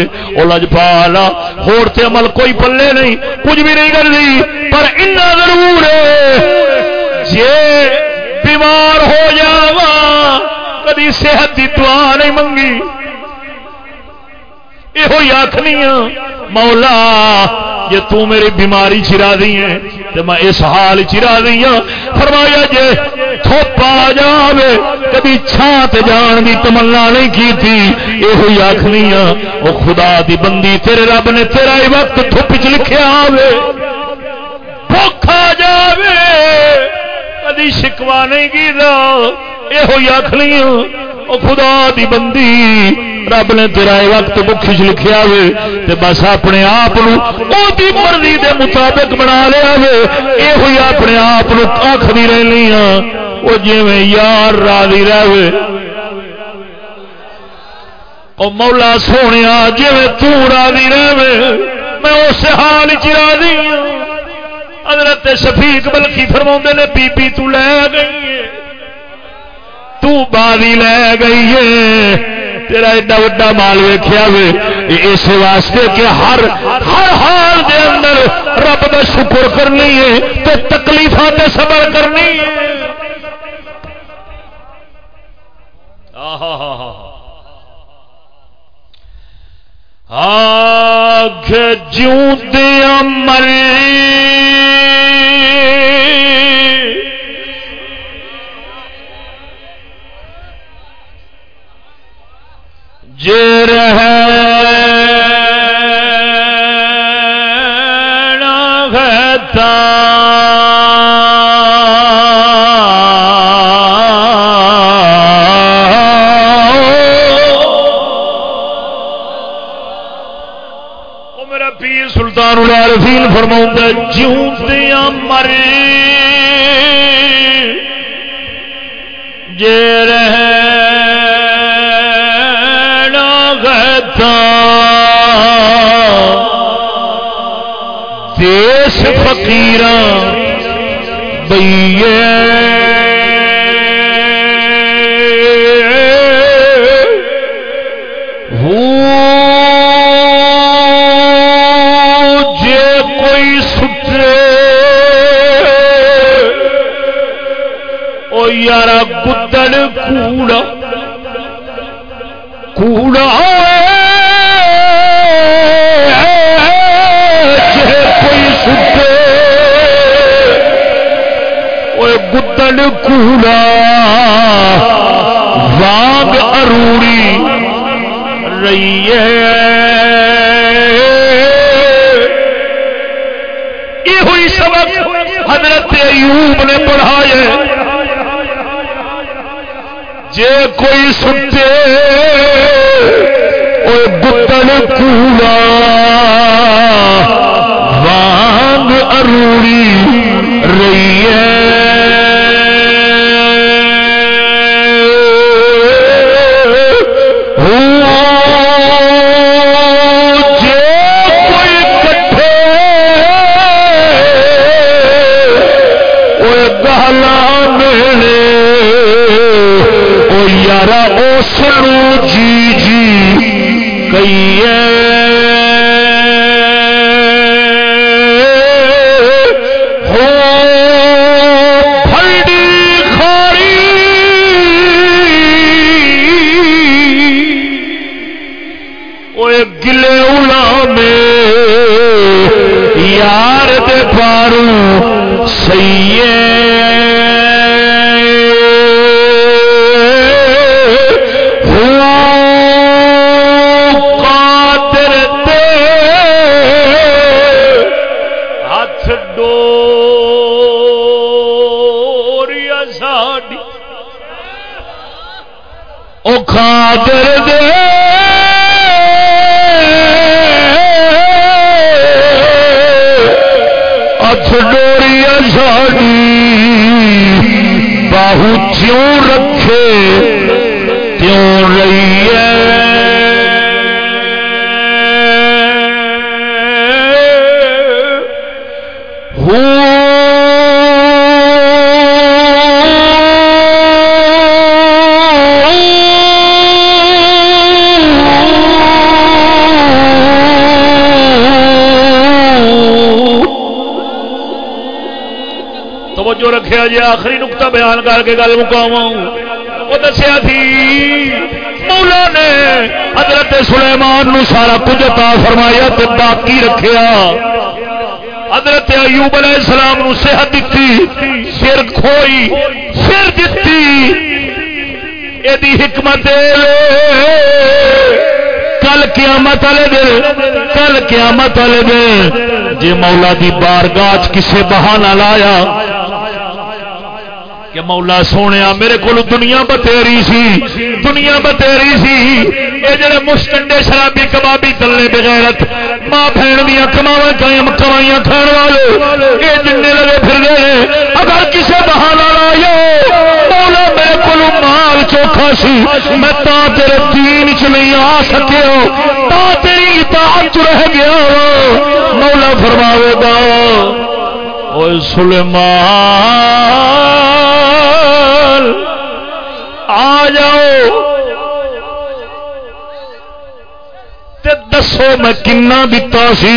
ہور تے عمل کوئی پلے نہیں، کچھ بھی نہیں کر دی۔ پر اتنا ضرور ہے۔ جے بیمار ہو جاوا کدی صحت کی دعا نہیں منگی۔ یہ آخنی ہاں۔ مولا جی تو میری بیماری چرا دی ہے تو میں اس حال چرا دی ہوں فرمایا جی تھوپا جاوے، کبھی چھانت جان دی تمنا نہیں کی تھی یہ آخنی ہاں۔ وہ خدا دی بندی تیرے رب نے تیرا ہی وقت تھوپ چ لکھیا آوے۔ بھوکھا جاوے، کدی شکوا نہیں کی یہ آخنی وہ خدا دی بندی رب نے تیرا وقت بخش لکھیا ہوئے تے بس اپنے آپ مرضی دے مطابق بنا لیا ہوئے یہ ہوئی اپنے آپ آخری رہنی ہاں وہ جی یار راضی رہے او مولا سونے جی تاضی رہے میں اس حال چ راضی ہوں حضرت شفیق بلکی فرما نے، بی بی تو لے گئی تو بازی لے گئی ہے۔ تیرا ایڈا وڈا مال ویخیا وے اس واسطے کہ ہر ہر حال دے اندر رب کا شکر کرنی ہے تو تکلیفوں سے صبر کرنی ہے آگ جوں دیا مری مر جے میرا پیر سلطان العارفین فرماؤں جیوں مر جے رہ دیس فقیر بئیے۔ جے کوئی سٹے او گدڑ کوڑا۔ گدڑ کوڑا واگ اروڑی رہی ہے۔ یہ ہوئی سبق حضرت ایوب نے پڑھائے جے کوئی ستے وہ گتن کوڑا وانگ اروڑی رہی ہے۔ یارا او جی جی کئی ہو گلے الا میں یار دے پارو قادر دے آخری نقطہ بیان کر کے گل مکاوا وہ دسیا تھی، مولا نے حضرت سلیمان نو سارا کچھ عطا فرمایا تے باقی رکھیا۔ حضرت ایوب علیہ السلام نو صحت دیتی سر کھوئی، سر دیتی یہ حکمت کل قیامت والے دن، کل قیامت والے دن جی مولا دی بارگاہ کسے بہانہ لایا مولا سونے میرے کو دنیا بتیری سی، دنیا بتیری سی۔ یہ جڑے مسٹنڈے شرابی کبابی تلے بغیرت، ماں بہن دیا کماوا قائم کمائیاں کھان والے یہ جن لگے پھر گئے اگر کسی بہانا لایا مولا میرے کو مال چوکھا سی، میں تا تیرے دین چ نہیں آ سکیا تا تیری اطاعت چ رہ گیا مولا فرماوے گا اوے سلیمان آ جاؤ۔ تے دسو میں کنا دتا سی۔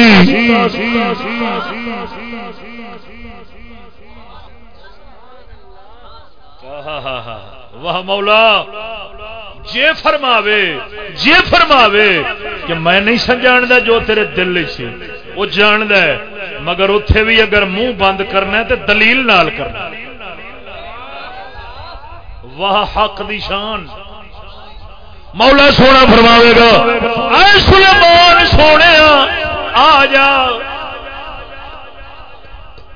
واہ مولا، جے فرماوے جے فرماوے کہ میں نہیں سنجاندا جو تیرے دل سی وہ جاند ہے، مگر اتے بھی اگر منہ بند کرنا ہے تو دلیل نال کرنا۔ واہ حق دی شان۔ مولا سونا فرماوے گا۔ اے سلیمان سونے آ جا۔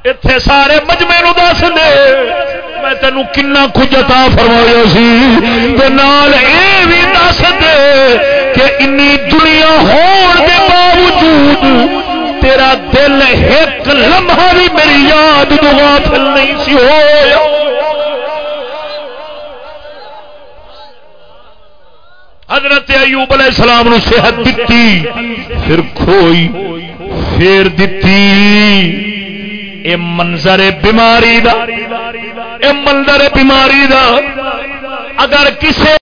اتے سارے مجمے نو دس دے۔ میں تینوں کنا کچھ عطا فرمایا سی۔ تے نال اے بھی دس دے کہ انی دنیا ہون دے باوجود تیرا دل ایک لمحہ بھی میری یاد تو غافل نہیں سی ہویا۔ حضرت ایوب علیہ السلام نو صحت دیتی پھر کھوئی، پھر دیتی اے منظر بیماری دا، اے منظر بیماری دا۔ اگر کسے